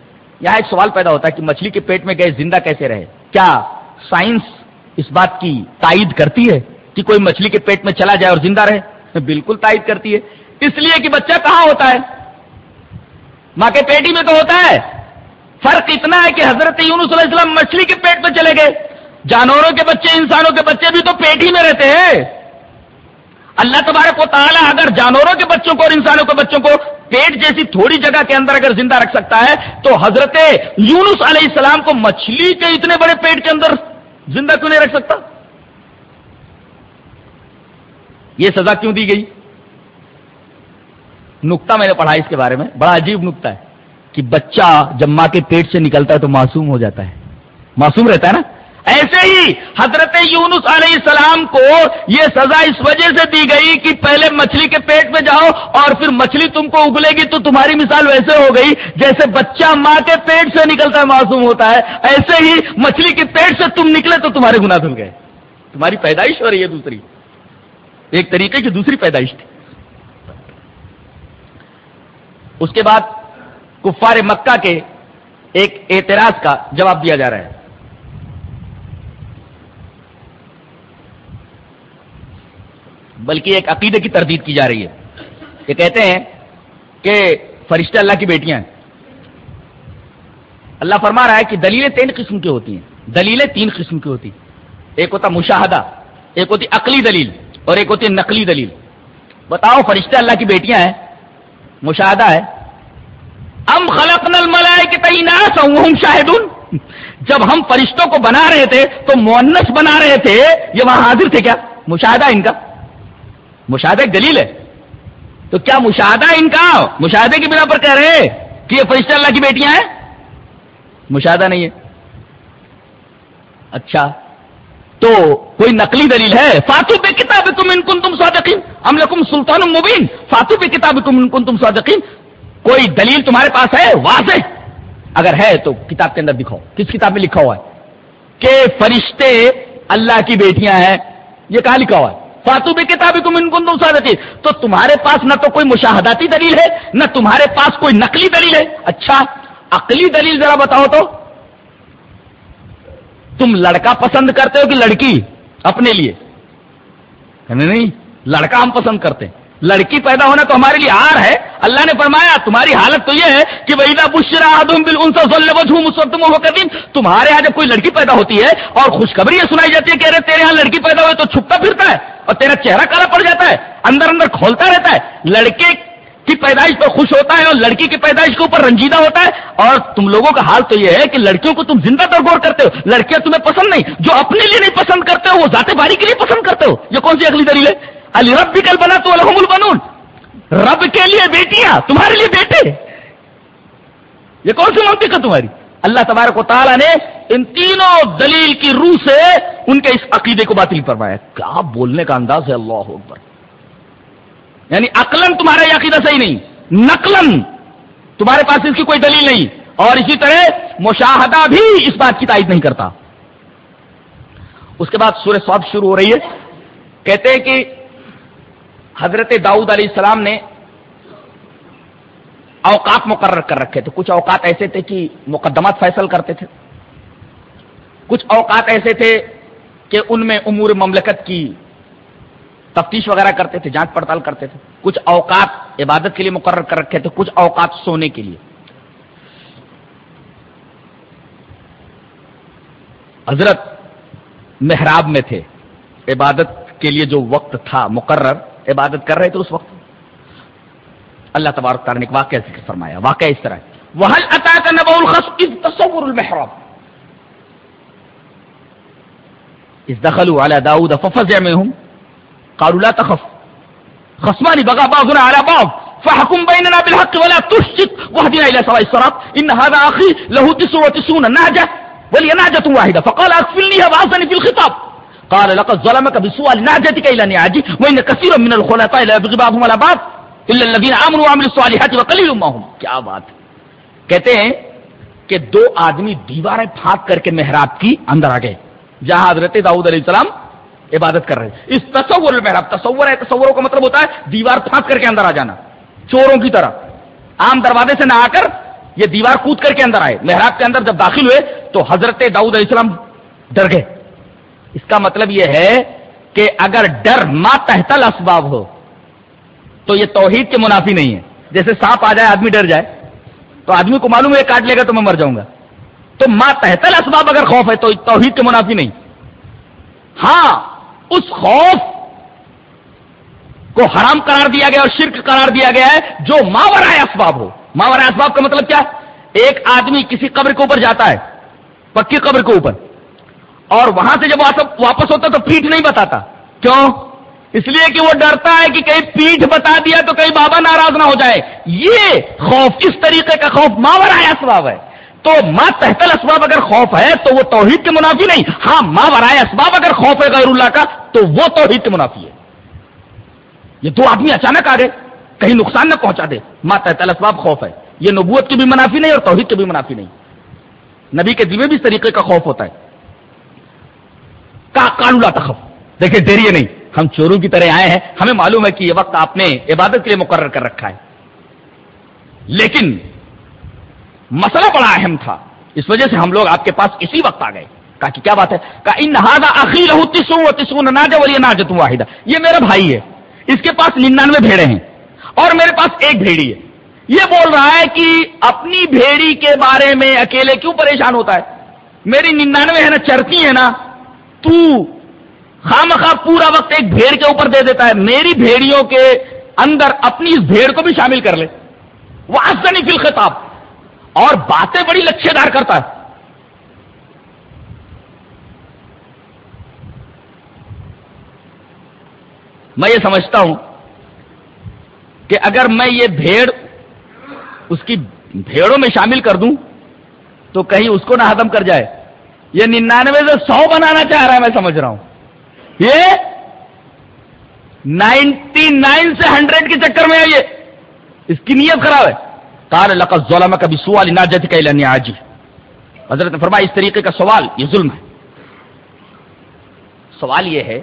یہاں ایک سوال پیدا ہوتا ہے کہ مچھلی کے پیٹ میں گئے زندہ کیسے رہے؟ کیا سائنس اس بات کی تائید کرتی ہے کہ کوئی مچھلی کے پیٹ میں چلا جائے اور زندہ رہے؟ بالکل تائید کرتی ہے۔ اس لیے کہ بچہ کہاں ہوتا ہے؟ ماں کے پیٹی میں تو ہوتا ہے۔ فرق اتنا ہے کہ حضرت یونس علیہ السلام مچھلی کے پیٹ میں چلے گئے۔ جانوروں کے بچے، انسانوں کے بچے بھی تو پیٹ ہی میں رہتے ہیں۔ اللہ تبارک و تعالیٰ اگر جانوروں کے بچوں کو اور انسانوں کے بچوں کو پیٹ جیسی تھوڑی جگہ کے اندر اگر زندہ رکھ سکتا ہے، تو حضرت یونس علیہ السلام کو مچھلی کے اتنے بڑے پیٹ کے اندر زندہ کیوں نہیں رکھ سکتا؟ یہ سزا کیوں دی گئی؟ نکتا میں نے پڑھا اس کے بارے میں، بڑا عجیب نکتا ہے کہ بچہ جب ماں کے پیٹ سے نکلتا ہے تو معصوم ہو جاتا ہے۔ معصوم رہتا ہے نا؟ ایسے ہی حضرت یونس علیہ السلام کو یہ سزا اس وجہ سے دی گئی کہ پہلے مچھلی کے پیٹ میں جاؤ اور پھر مچھلی تم کو اگلے گی تو تمہاری مثال ویسے ہو گئی جیسے بچہ ماں کے پیٹ سے نکلتا ہے معصوم ہوتا ہے، ایسے ہی مچھلی کے پیٹ سے تم نکلے تو تمہارے گنا دھل گئے۔ تمہاری پیدائش ہو رہی ہے دوسری۔ ایک طریقے کی دوسری پیدائش تھی۔ اس کے بعد کفار مکہ کے ایک اعتراض کا جواب دیا جا رہا ہے۔ بلکہ ایک عقیدے کی تردید کی جا رہی ہے۔ یہ کہتے ہیں کہ فرشتہ اللہ کی بیٹیاں ہیں۔ اللہ فرما رہا ہے کہ دلیلیں تین قسم کی ہوتی ہیں۔ دلیلیں تین قسم کی ہوتی ایک ہوتا مشاہدہ، ایک ہوتی عقلی دلیل اور ایک ہوتی ہے نقلی دلیل۔ بتاؤ فرشتے اللہ کی بیٹیاں ہیں، مشاہدہ ہے۔ ام خلق نل ملائے جب ہم فرشتوں کو بنا رہے تھے تو مونس بنا رہے تھے، یہ وہاں حاضر تھے کیا؟ مشاہدہ ان کا۔ مشاہدہ ایک دلیل ہے۔ تو کیا مشاہدہ ان کا؟ مشاہدے کی بنا پر کہہ رہے کہ یہ فرشتے اللہ کی بیٹیاں ہیں؟ مشاہدہ نہیں ہے۔ اچھا۔ تو کوئی نقلی دلیل ہے؟ فاتو پہ کتاب تم ان کن تم صادقین۔ ہم لکم سلطان مبین۔ فاتو پہ کتاب تم ان کن تم صادقین۔ کوئی دلیل تمہارے پاس ہے؟ واضح۔ اگر ہے تو کتاب کے اندر دکھاؤ۔ کس کتاب میں لکھا ہوا ہے؟ کہ فرشتے اللہ کی بیٹیاں ہیں۔ یہ کہاں لکھا ہوا ہے؟ فاتو بھی کتاب تو تمہارے پاس نہ تو کوئی مشاہداتی دلیل ہے، نہ تمہارے پاس کوئی نقلی دلیل ہے۔ اچھا عقلی دلیل ذرا بتاؤ تو۔ تم لڑکا پسند کرتے ہو کہ لڑکی؟ اپنے لیے۔ نہیں، لڑکا ہم پسند کرتے ہیں۔ لڑکی پیدا ہونا تو ہمارے لیے آر ہے۔ اللہ نے فرمایا، تمہاری حالت تو یہ ہے کہ بشرا بل ان سے تمہارے یہاں جب کوئی لڑکی پیدا ہوتی ہے اور خوشخبری یہ سنائی جاتی ہے کہ ارے تیرے یہاں لڑکی پیدا ہوئے تو چھپتا پھرتا ہے اور تیرا چہرہ کالا پڑ جاتا ہے، اندر اندر کھولتا رہتا ہے۔ لڑکے کی پیدائش پر خوش ہوتا ہے اور لڑکی کی پیدائش کے اوپر رنجیدہ ہوتا ہے۔ اور تم لوگوں کا حال تو یہ ہے کہ لڑکیوں کو تم زندہ طور غور کرتے ہو۔ لڑکیاں تمہیں پسند نہیں، جو اپنے لیے نہیں پسند کرتے ہو، وہ ذات باری کے لیے پسند کرتے ہو۔ یہ کون سی اگلی دلیل ہے؟ علی رب بھی کل بنا تو الحم البنون. رب کے لیے بیٹیاں، تمہارے لیے بیٹے. یہ کون سی منطق ہے تمہاری؟ اللہ تبارک و تعالیٰ نے ان تینوں دلیل کی روح سے ان کے اس عقیدے کو باطل فرمایا کیا بولنے کا انداز ہے؟ اللہ اکبر. یعنی عقلن تمہارا یہ عقیدہ صحیح نہیں نقلن تمہارے پاس اس کی کوئی دلیل نہیں، اور اسی طرح مشاہدہ بھی اس بات کی تائید نہیں کرتا۔ اس کے بعد سورہ سواب شروع ہو رہی ہے۔ کہتے ہیں کہ حضرت داؤد علیہ السلام نے اوقات مقرر کر رکھے تھے۔ کچھ اوقات ایسے تھے کہ مقدمات فیصل کرتے تھے۔ کچھ اوقات ایسے تھے کہ ان میں امور مملکت کی تفتیش وغیرہ کرتے تھے، جانچ پڑتال کرتے تھے۔ کچھ اوقات عبادت کے لیے مقرر کر رکھے تھے، کچھ اوقات سونے کے لیے۔ حضرت محراب میں تھے۔ عبادت کے لیے جو وقت تھا مقرر عبادت کر رہے تھے اس وقت۔ اللہ تبارک تعالیٰ نے ایک واقعہ ذکر فرمایا، واقعہ اس طرح وہل عطا کا نبا تصور المحراب۔ اذ دخلوا على داود ففزع منهم۔ قالوا لا تخف۔ خصمان بغى بعضنا على بعض۔ فحكم بيننا بالحق ولا تشتت واهدنا الى سواء الصراط۔ ان هذا اخي له تسع وتسعون نهجه ولي نهجه واحده فقال اكفلنيها وعزني في الخطاب۔ قال لقد ظلمك بسؤال نهجتك الى نعاجي وان كثيرا من الخلطاء لا يبغي بعضهم على بعض الا الذين امنوا وعملوا الصالحات وقليل ما هم. کیا بات کہتے ہیں کہ دو آدمی دیواریں پھاک کر کے محراب کی اندر آ گئے، جہاں حضرت داؤد علیہ السلام عبادت کر رہے ہیں۔ اس تصور المحراب، تصور ہے، تصوروں کا مطلب ہوتا ہے دیوار پھانک کر کے اندر آ جانا، چوروں کی طرح۔ عام دروازے سے نہ آ کر یہ دیوار کود کر کے اندر آئے۔ محراب کے اندر جب داخل ہوئے تو حضرت داؤد علیہ السلام ڈر گئے۔ اس کا مطلب یہ ہے کہ اگر ڈر ما تحتل اسباب ہو، تو یہ توحید کے منافی نہیں ہے۔ جیسے سانپ آ جائے، آدمی ڈر جائے، تو آدمی کو معلوم ہے کاٹ لے گا تو میں مر جاؤں گا۔ تو ما تحتل اسباب اگر خوف ہے، تو توحید کے منافی نہیں۔ ہاں اس خوف کو حرام قرار دیا گیا اور شرک قرار دیا گیا ہے، جو ماورائے اسباب ہو۔ ماورائے اسباب کا مطلب کیا؟ ایک آدمی کسی قبر کے اوپر جاتا ہے، پکی قبر کے اوپر۔ اور وہاں سے جب واپس ہوتا تو پیٹھ نہیں بتاتا۔ کیوں؟ اس لیے کہ وہ ڈرتا ہے کہ کہیں پیٹھ بتا دیا تو کہیں بابا ناراض نہ ہو جائے۔ یہ خوف کس طریقے کا خوف ماورائے اسباب ہے۔ تو ماں تحتل اسباب اگر خوف ہے تو وہ توحید کے منافی نہیں۔ ہاں ماں برائے اسباب اگر خوف ہے غیر اللہ کا تو وہ توحید کے منافی ہے۔ یہ دو آدمی اچانک آ گئے، کہیں نقصان نہ پہنچا دے۔ ماں تحتل اسباب خوف ہے۔ یہ نبوت کی بھی منافی نہیں اور توحید کی بھی منافی نہیں۔ نبی کے دل میں بھی اس طریقے کا خوف ہوتا ہے۔ کا کالولا تخف دیکھیں ڈریے نہیں۔ ہم چوروں کی طرح آئے ہیں۔ ہمیں معلوم ہے کہ یہ وقت آپ نے عبادت کے لیے مقرر کر رکھا ہے۔ لیکن مسئلہ بڑا اہم تھا۔ اس وجہ سے ہم لوگ آپ کے پاس اسی وقت آ گئے۔ کہا کہ کیا بات ہے؟ کہا، ان ناجت واحدہ۔ یہ میرا بھائی ہے۔ اس کے پاس ننانوے بھیڑے ہیں۔ اور میرے پاس ایک بھیڑی ہے۔ یہ بول رہا ہے کہ اپنی بھیڑی کے بارے میں اکیلے کیوں پریشان ہوتا ہے؟ میری ننانوے ہے نا، چرتی ہے نا۔ تو خام خواہ پورا وقت ایک بھیڑ کے اوپر دے دیتا ہے۔ میری بھیڑیوں کے اندر اپنی اس بھیڑ کو بھی شامل کر لے۔ وہ آسانی فی الخطاب۔ اور باتیں بڑی لچھے دار کرتا ہے۔ میں یہ سمجھتا ہوں کہ اگر میں یہ بھیڑ اس کی بھیڑوں میں شامل کر دوں تو کہیں اس کو نہ ختم کر جائے۔ یہ ننانوے سے سو بنانا چاہ رہا ہے میں سمجھ رہا ہوں۔ یہ نائنٹی نائن سے ہنڈریڈ کے چکر میں ہے یہ۔ اس کی نیت خراب ہے۔ کال لقت ظلم کبھی سوال ناجت کا آجی حضرت نے فرمایا، اس طریقے کا سوال، یہ ظلم ہے۔ سوال یہ ہے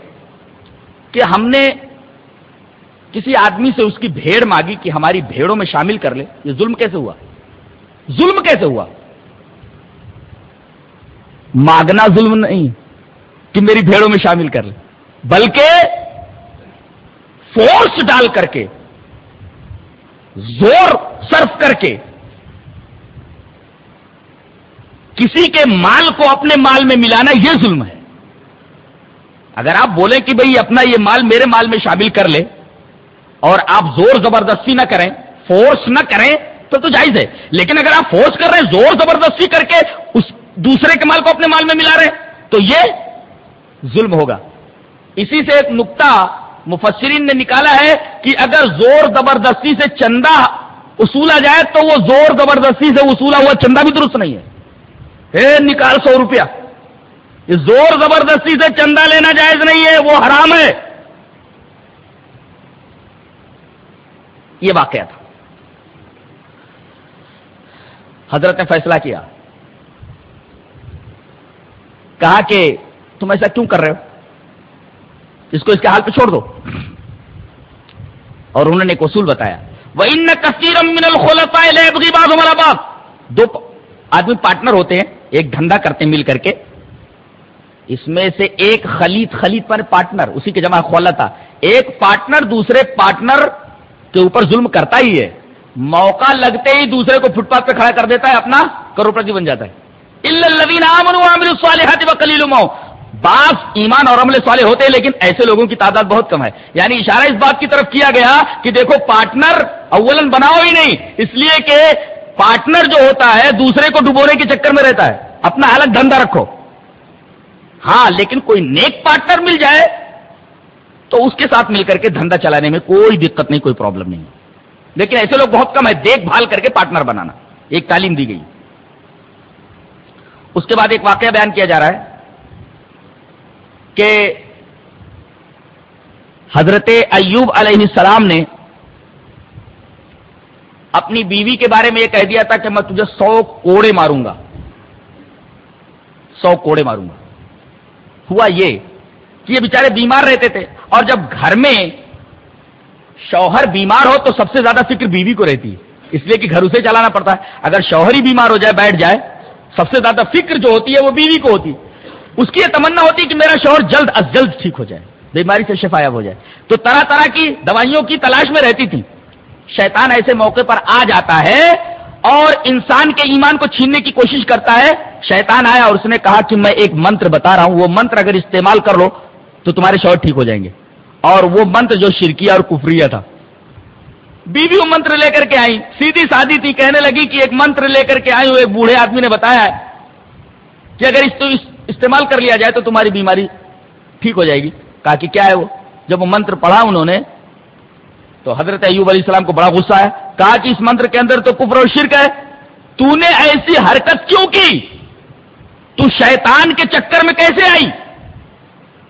کہ ہم نے کسی آدمی سے اس کی بھیڑ مانگی کہ ہماری بھیڑوں میں شامل کر لے، یہ ظلم کیسے ہوا؟ ظلم کیسے ہوا؟ مانگنا ظلم نہیں کہ میری بھیڑوں میں شامل کر لے۔ بلکہ فورس ڈال کر کے، زور صرف کر کے کسی کے مال کو اپنے مال میں ملانا یہ ظلم ہے۔ اگر آپ بولیں کہ بھئی اپنا یہ مال میرے مال میں شامل کر لے اور آپ زور زبردستی نہ کریں، فورس نہ کریں تو تو جائز ہے۔ لیکن اگر آپ فورس کر رہے ہیں، زور زبردستی کر کے اس دوسرے کے مال کو اپنے مال میں ملا رہے تو یہ ظلم ہوگا۔ اسی سے ایک نقطہ مفسرین نے نکالا ہے کہ اگر زور زبردستی سے چندہ اصولا جائے تو وہ زور زبردستی سے وصولا ہوا، چندہ بھی درست نہیں ہے۔ اے نکال سو روپیہ۔ یہ زور زبردستی سے چندہ لینا جائز نہیں ہے، وہ حرام ہے۔ یہ واقعہ تھا۔ حضرت نے فیصلہ کیا۔ کہا کہ تم ایسا کیوں کر رہے ہو؟ اس کو اس کے حال پہ چھوڑ دو۔ اور انہوں نے ایک اصول بتایا۔ وہ ان کثیر دو آدمی پارٹنر ہوتے ہیں، ایک دھندا کرتے ہیں مل کر کے۔ اس میں سے ایک خلید خلید پر پارٹنر، اسی کے جمع کھولا تھا۔ ایک پارٹنر دوسرے پارٹنر کے اوپر ظلم کرتا ہی ہے۔ موقع لگتے ہی دوسرے کو فٹ پاتھ پہ کھڑا کر دیتا ہے، اپنا کروڑپتی بن جاتا ہے۔ بعض ایمان اور عمل والے ہوتے ہیں، لیکن ایسے لوگوں کی تعداد بہت کم ہے۔ یعنی اشارہ اس بات کی طرف کیا گیا کہ دیکھو پارٹنر اولن بناؤ ہی نہیں، اس لیے کہ پارٹنر جو ہوتا ہے، دوسرے کو ڈبونے کے چکر میں رہتا ہے۔ اپنا الگ دھندا رکھو۔ ہاں لیکن کوئی نیک پارٹنر مل جائے تو اس کے ساتھ مل کر کے دھندا چلانے میں کوئی دقت نہیں، کوئی پرابلم نہیں۔ لیکن ایسے لوگ بہت کم ہے دیکھ بھال کر کے پارٹنر بنانا۔ ایک تعلیم دی گئی۔ اس کے بعد ایک واقعہ بیان کیا جا رہا ہے کہ حضرت ایوب علیہ السلام نے اپنی بیوی کے بارے میں یہ کہہ دیا تھا کہ میں تجھے سو کوڑے ماروں گا۔ سو کوڑے ماروں گا۔ ہوا یہ کہ یہ بیچارے بیمار رہتے تھے اور جب گھر میں شوہر بیمار ہو تو سب سے زیادہ فکر بیوی کو رہتی ہے۔ اس لیے کہ گھر اسے چلانا پڑتا ہے۔ اگر شوہر ہی بیمار ہو جائے، بیٹھ جائے سب سے زیادہ فکر جو ہوتی ہے وہ بیوی کو ہوتی اس کی یہ تمنا ہوتی ہے کہ میرا شوہر جلد از جلد ٹھیک ہو جائے، بیماری سے شفایاب ہو جائے۔ تو طرح طرح کی دوائیوں کی تلاش میں رہتی تھی۔ شیطان ایسے موقع پر آ جاتا ہے اور انسان کے ایمان کو چھیننے کی کوشش کرتا ہے۔ شیطان آیا اور اس نے کہا کہ میں ایک منتر بتا رہا ہوں، وہ منتر اگر استعمال کر لو تو تمہارے شوہر ٹھیک ہو جائیں گے۔ اور وہ منتر جو شرکیہ اور کفریہ تھا۔ بیوی وہ منتر لے کر کے آئی سیدھی سادی تھی، کہنے لگی کہ ایک منتر لے کر کے آئی ایک بوڑھے آدمی نے بتایا ہے کہ اگر اس تو استعمال کر لیا جائے تو تمہاری بیماری ٹھیک ہو جائے گی۔ کہا کہ کیا ہے وہ؟ جب وہ منتر پڑھا انہوں نے تو حضرت ایوب علیہ السلام کو بڑا غصہ ہے۔ کہا کہ اس منتر کے اندر تو کفر و شرک ہے۔ تو نے ایسی حرکت کیوں کی؟ تو شیطان کے چکر میں کیسے آئی؟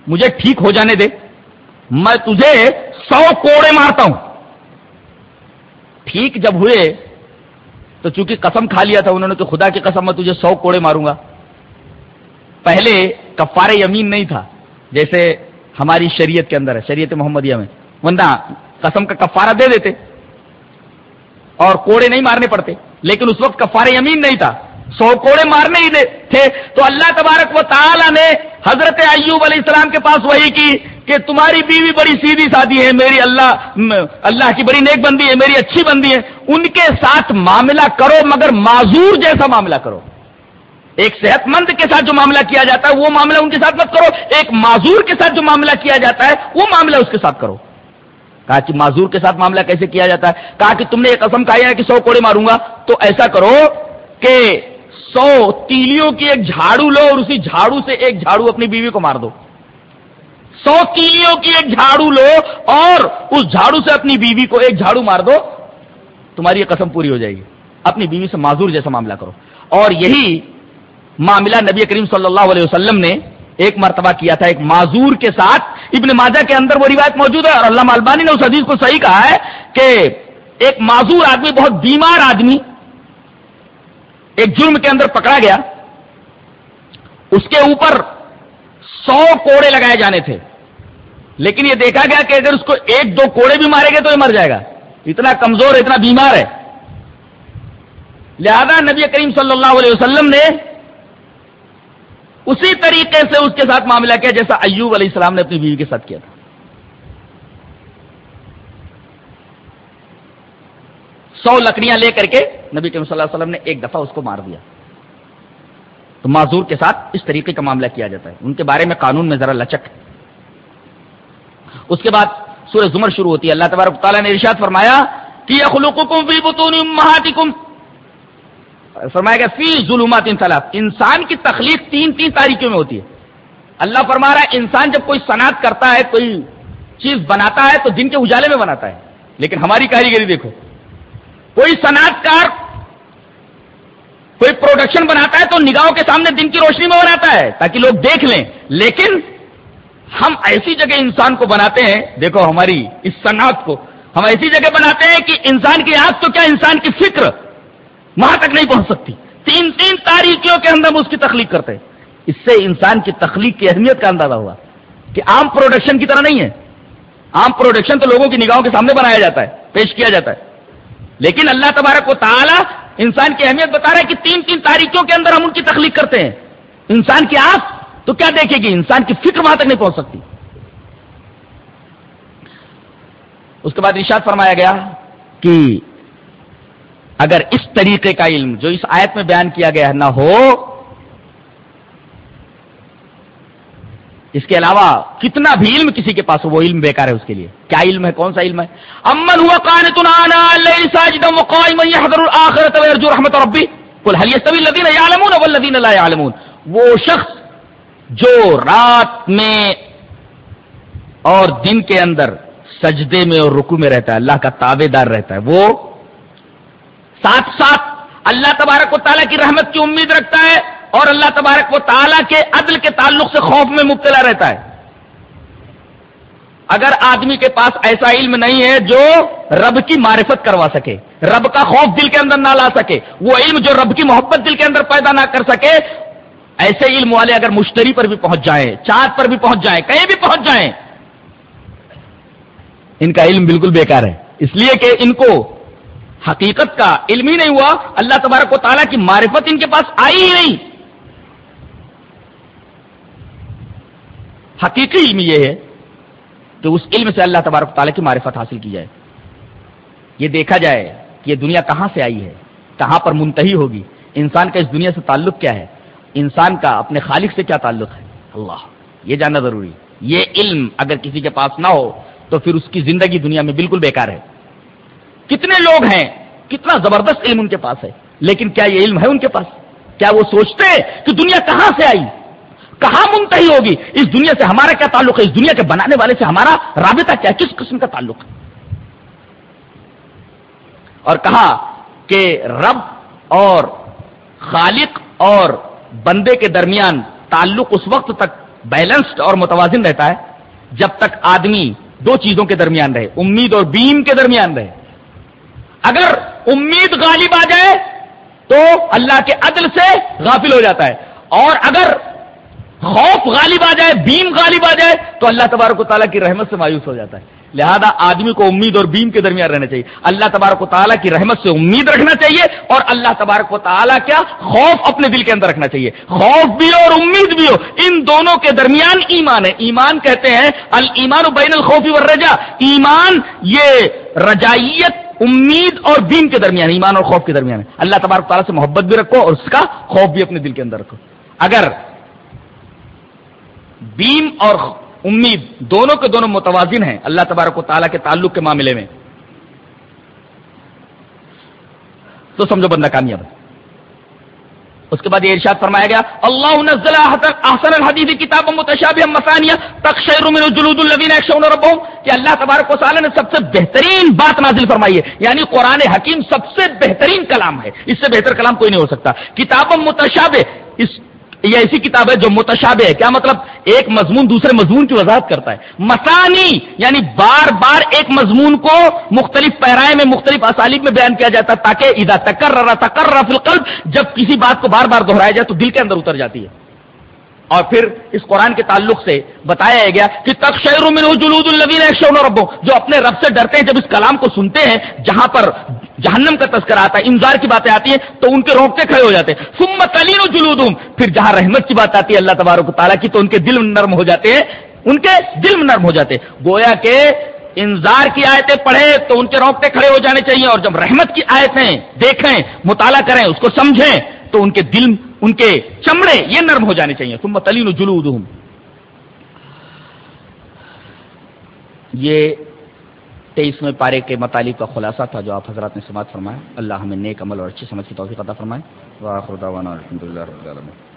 مجھے ٹھیک ہو جانے دے، میں تجھے سو کوڑے مارتا ہوں۔ ٹھیک جب ہوئے، تو چونکہ قسم کھا لیا تھا، انہوں نے کہ خدا کی قسم میں تجھے سو کوڑے ماروں گا۔ پہلے کفار یمین نہیں تھا، جیسے ہماری شریعت کے اندر ہے، شریعت محمدیہ میں۔ ورنہ قسم کا کفارہ دے دیتے اور کوڑے نہیں مارنے پڑتے، لیکن اس وقت کفار یمین نہیں تھا۔ سو کوڑے مارنے ہی تھے۔ تو اللہ تبارک و تعالی نے حضرت ایوب علیہ السلام کے پاس وہی کی کہ تمہاری بیوی بڑی سیدھی سادی ہے، میری اللہ اللہ کی بڑی نیک بندی ہے، میری اچھی بندی ہے۔ ان کے ساتھ معاملہ کرو، مگر معذور جیسا معاملہ کرو۔ ایک صحت مند کے ساتھ جو معاملہ کیا جاتا ہے، وہ معاملہ ان کے ساتھ مت کرو۔ ایک معذور کے ساتھ جو معاملہ کیا جاتا ہے، وہ معاملہ اس کے ساتھ کرو۔ کہا کہ معذور کے ساتھ معاملہ کیسے کیا جاتا ہے؟ کہا کہ تم نے ایک قسم کہا ہے کہ سو کوڑے ماروں گا۔ تو ایسا کرو کہ سو تیلیوں کی ایک جھاڑو لو اور اسی جھاڑو سے ایک جھاڑو اپنی بیوی کو مار دو۔ سو تیلیوں کی ایک جھاڑو لو اور اس جھاڑو سے اپنی بیوی کو ایک جھاڑو مار دو۔ تمہاری یہ قسم پوری ہو جائے گی۔ اپنی بیوی سے معذور جیسا معاملہ کرو۔ اور یہی معاملہ نبی کریم صلی اللہ علیہ وسلم نے ایک مرتبہ کیا تھا۔ ایک معذور کے ساتھ ابن ماجہ کے اندر وہ روایت موجود ہے اور اللہ البانی نے اس حدیث کو صحیح کہا ہے کہ ایک معذور آدمی، بہت بیمار آدمی ایک جرم کے اندر پکڑا گیا۔ اس کے اوپر سو کوڑے لگائے جانے تھے۔ لیکن یہ دیکھا گیا کہ اگر اس کو ایک دو کوڑے بھی مارے گے تو یہ مر جائے گا۔ اتنا کمزور، اتنا بیمار ہے۔ لہذا نبی کریم صلی اللہ علیہ وسلم نے اسی طریقے سے اس کے ساتھ معاملہ کیا جیسا ایوب علیہ السلام نے اپنی بیوی کے ساتھ کیا تھا۔ سو لکڑیاں لے کر کے نبی کریم صلی اللہ علیہ وسلم نے ایک دفعہ اس کو مار دیا۔ تو معذور کے ساتھ اس طریقے کا معاملہ کیا جاتا ہے۔ ان کے بارے میں قانون میں ذرا لچک۔ اس کے بعد سورہ زمر شروع ہوتی ہے۔ اللہ تبارک تعالیٰ نے ارشاد فرمایا کہ فرمایا گیا فی ظلمات انسان کی تخلیق تین تین تاریخوں میں ہوتی ہے۔ اللہ فرما رہا ہے، انسان جب کوئی صنعت کرتا ہے، کوئی چیز بناتا ہے، تو دن کے اجالے میں بناتا ہے۔ لیکن ہماری کاریگری دیکھو۔ کوئی صنعت کار کوئی پروڈکشن بناتا ہے تو نگاہوں کے سامنے دن کی روشنی میں بناتا ہے، تاکہ لوگ دیکھ لیں۔ لیکن ہم ایسی جگہ انسان کو بناتے ہیں، دیکھو ہماری اس صنعت کو۔ ہم ایسی جگہ بناتے ہیں کہ انسان کی آنکھ تو کیا انسان کی فکر وہاں تک نہیں پہنچ سکتی۔ تین تین تاریخیوں کے اندر ہم اس کی تخلیق کرتے ہیں۔ اس سے انسان کی تخلیق کی اہمیت کا اندازہ ہوا کہ عام پروڈکشن کی طرح نہیں ہے۔ عام پروڈکشن تو لوگوں کی نگاہوں کے سامنے بنایا جاتا ہے، پیش کیا جاتا ہے۔ لیکن اللہ تبارک و تعالی انسان کی اہمیت بتا رہا ہے کہ تین تین تاریخوں کے اندر ہم ان کی تخلیق کرتے ہیں۔ انسان کی آس تو کیا دیکھے گی؟ انسان کی فکر وہاں تک نہیں پہنچ سکتی۔ اس کے بعد ارشاد فرمایا گیا کہ اگر اس طریقے کا علم جو اس آیت میں بیان کیا گیا نہ ہو اس کے علاوہ کتنا بھی علم کسی کے پاس ہو، وہ علم بیکار ہے اس کے لیے۔ کیا علم ہے؟ کون سا علم ہے؟ امن ہوا رحمت ربی۔ لا يعلمون وہ شخص جو رات میں اور دن کے اندر سجدے میں اور رکو میں رہتا ہے، اللہ کا تابے دار رہتا ہے، وہ ساتھ ساتھ اللہ تبارک و تعالیٰ کی رحمت کی امید رکھتا ہے۔ اور اللہ تبارک و تعالیٰ کے عدل کے تعلق سے خوف میں مبتلا رہتا ہے۔ اگر آدمی کے پاس ایسا علم نہیں ہے جو رب کی معرفت کروا سکے، رب کا خوف دل کے اندر نہ لا سکے، وہ علم جو رب کی محبت دل کے اندر پیدا نہ کر سکے، ایسے علم والے اگر مشتری پر بھی پہنچ جائیں، چاند پر بھی پہنچ جائیں، کہیں بھی پہنچ جائیں، ان کا علم بالکل بیکار ہے۔ اس لیے کہ ان کو حقیقت کا علم ہی نہیں ہوا، اللہ تبارک و تعالیٰ کی معرفت ان کے پاس آئی ہی نہیں۔ حقیقی علم یہ ہے کہ اس علم سے اللہ تبارک تعالیٰ کی معرفت حاصل کی جائے۔ یہ دیکھا جائے کہ یہ دنیا کہاں سے آئی ہے، کہاں پر منتحی ہوگی، انسان کا اس دنیا سے تعلق کیا ہے، انسان کا اپنے خالق سے کیا تعلق ہے۔ اللہ، یہ جاننا ضروری یہ علم اگر کسی کے پاس نہ ہو تو پھر اس کی زندگی دنیا میں بالکل بیکار ہے۔ کتنے لوگ ہیں، کتنا زبردست علم ان کے پاس ہے، لیکن کیا یہ علم ہے ان کے پاس؟ کیا وہ سوچتے کہ دنیا کہاں سے آئی؟ کہاں منتحی ہوگی؟ اس دنیا سے ہمارا کیا تعلق ہے؟ اس دنیا کے بنانے والے سے ہمارا رابطہ کیا کس قسم کا تعلق ہے؟ اور کہا کہ رب اور خالق اور بندے کے درمیان تعلق اس وقت تک بیلنسڈ اور متوازن رہتا ہے جب تک آدمی دو چیزوں کے درمیان رہے، امید اور بیم کے درمیان رہے۔ اگر امید غالب آ جائے تو اللہ کے عدل سے غافل ہو جاتا ہے۔ اور اگر خوف غالب آ جائے، بیم غالب آ جائے، تو اللہ تبارک و تعالیٰ کی رحمت سے مایوس ہو جاتا ہے۔ لہذا آدمی کو امید اور بیم کے درمیان رہنا چاہیے۔ اللہ تبارک و تعالیٰ کی رحمت سے امید رکھنا چاہیے اور اللہ تبارک و تعالیٰ کیا خوف اپنے دل کے اندر رکھنا چاہیے۔ خوف بھی ہو اور امید بھی ہو۔ ان دونوں کے درمیان ایمان ہے۔ ایمان کہتے ہیں المان بین الخوفی ورجا ایمان یہ رجائیت، امید اور بیم کے درمیان، ایمان اور خوف کے درمیان ہے۔ اللہ تبارک تعالیٰ سے محبت بھی رکھو اور اس کا خوف بھی اپنے دل کے اندر رکھو۔ اگر بیم اور امید دونوں کے دونوں متوازن ہیں اللہ تبارک و تعالیٰ کے تعلق کے معاملے میں۔ تو سمجھو بندہ کامیاب ہے۔ اس کے بعد یہ ارشاد فرمایا گیا، اللہ نزل احسن الحدیث کتاب متشابہ مثانیہ تقشعر من جلود الذین یخشون ربهم۔ کہ اللہ تبارک و تعالی نے سب سے بہترین بات نازل فرمائی ہے۔ یعنی قرآن حکیم سب سے بہترین کلام ہے۔ اس سے بہتر کلام کوئی نہیں ہو سکتا۔ کتاب متشابہ، اس یہ ایسی کتاب ہے جو متشابہ ہے۔ کیا مطلب؟ ایک مضمون دوسرے مضمون کی وضاحت کرتا ہے۔ مسانی یعنی بار بار ایک مضمون کو مختلف پیرائے میں، مختلف اسالیب میں بیان کیا جاتا ہے تاکہ ادا تکر تکر فی القلب، جب کسی بات کو بار بار دہرایا جائے تو دل کے اندر اتر جاتی ہے۔ اور پھر اس قرآن کے تعلق سے بتایا گیا کہ تخشیر من جلود النبین شون ربو جو اپنے رب سے ڈرتے ہیں جب اس کلام کو سنتے ہیں، جہاں پر جہنم کا تذکرہ آتا ہے، انذار کی باتیں آتی ہیں، تو ان کے روکتے کھڑے ہو جاتے ہیں۔ ثم تلین جلودم پھر جہاں رحمت کی بات آتی ہے، اللہ تبارک تعالیٰ کی، تو ان کے دل نرم ہو جاتے ہیں۔ ان کے دل نرم ہو جاتے ہیں۔ گویا کہ انذار کی آیتیں پڑھیں تو ان کے روکتے کھڑے ہو جانے چاہیے، اور جب رحمت کی آیتیں دیکھیں، مطالعہ کریں، اس کو سمجھیں، تو ان کے دل ان کے چمڑے یہ نرم ہو جانے چاہیے۔ تم تلین جلود یہ تیئیسویں پارے کے مطالب کا خلاصہ تھا جو آپ حضرات نے سماعت فرمایا۔ اللہ ہمیں نیک عمل اور اچھی سمجھ کی توفیق عطا فرمائے۔ واخر دعوانا الحمدللہ رب العالمین۔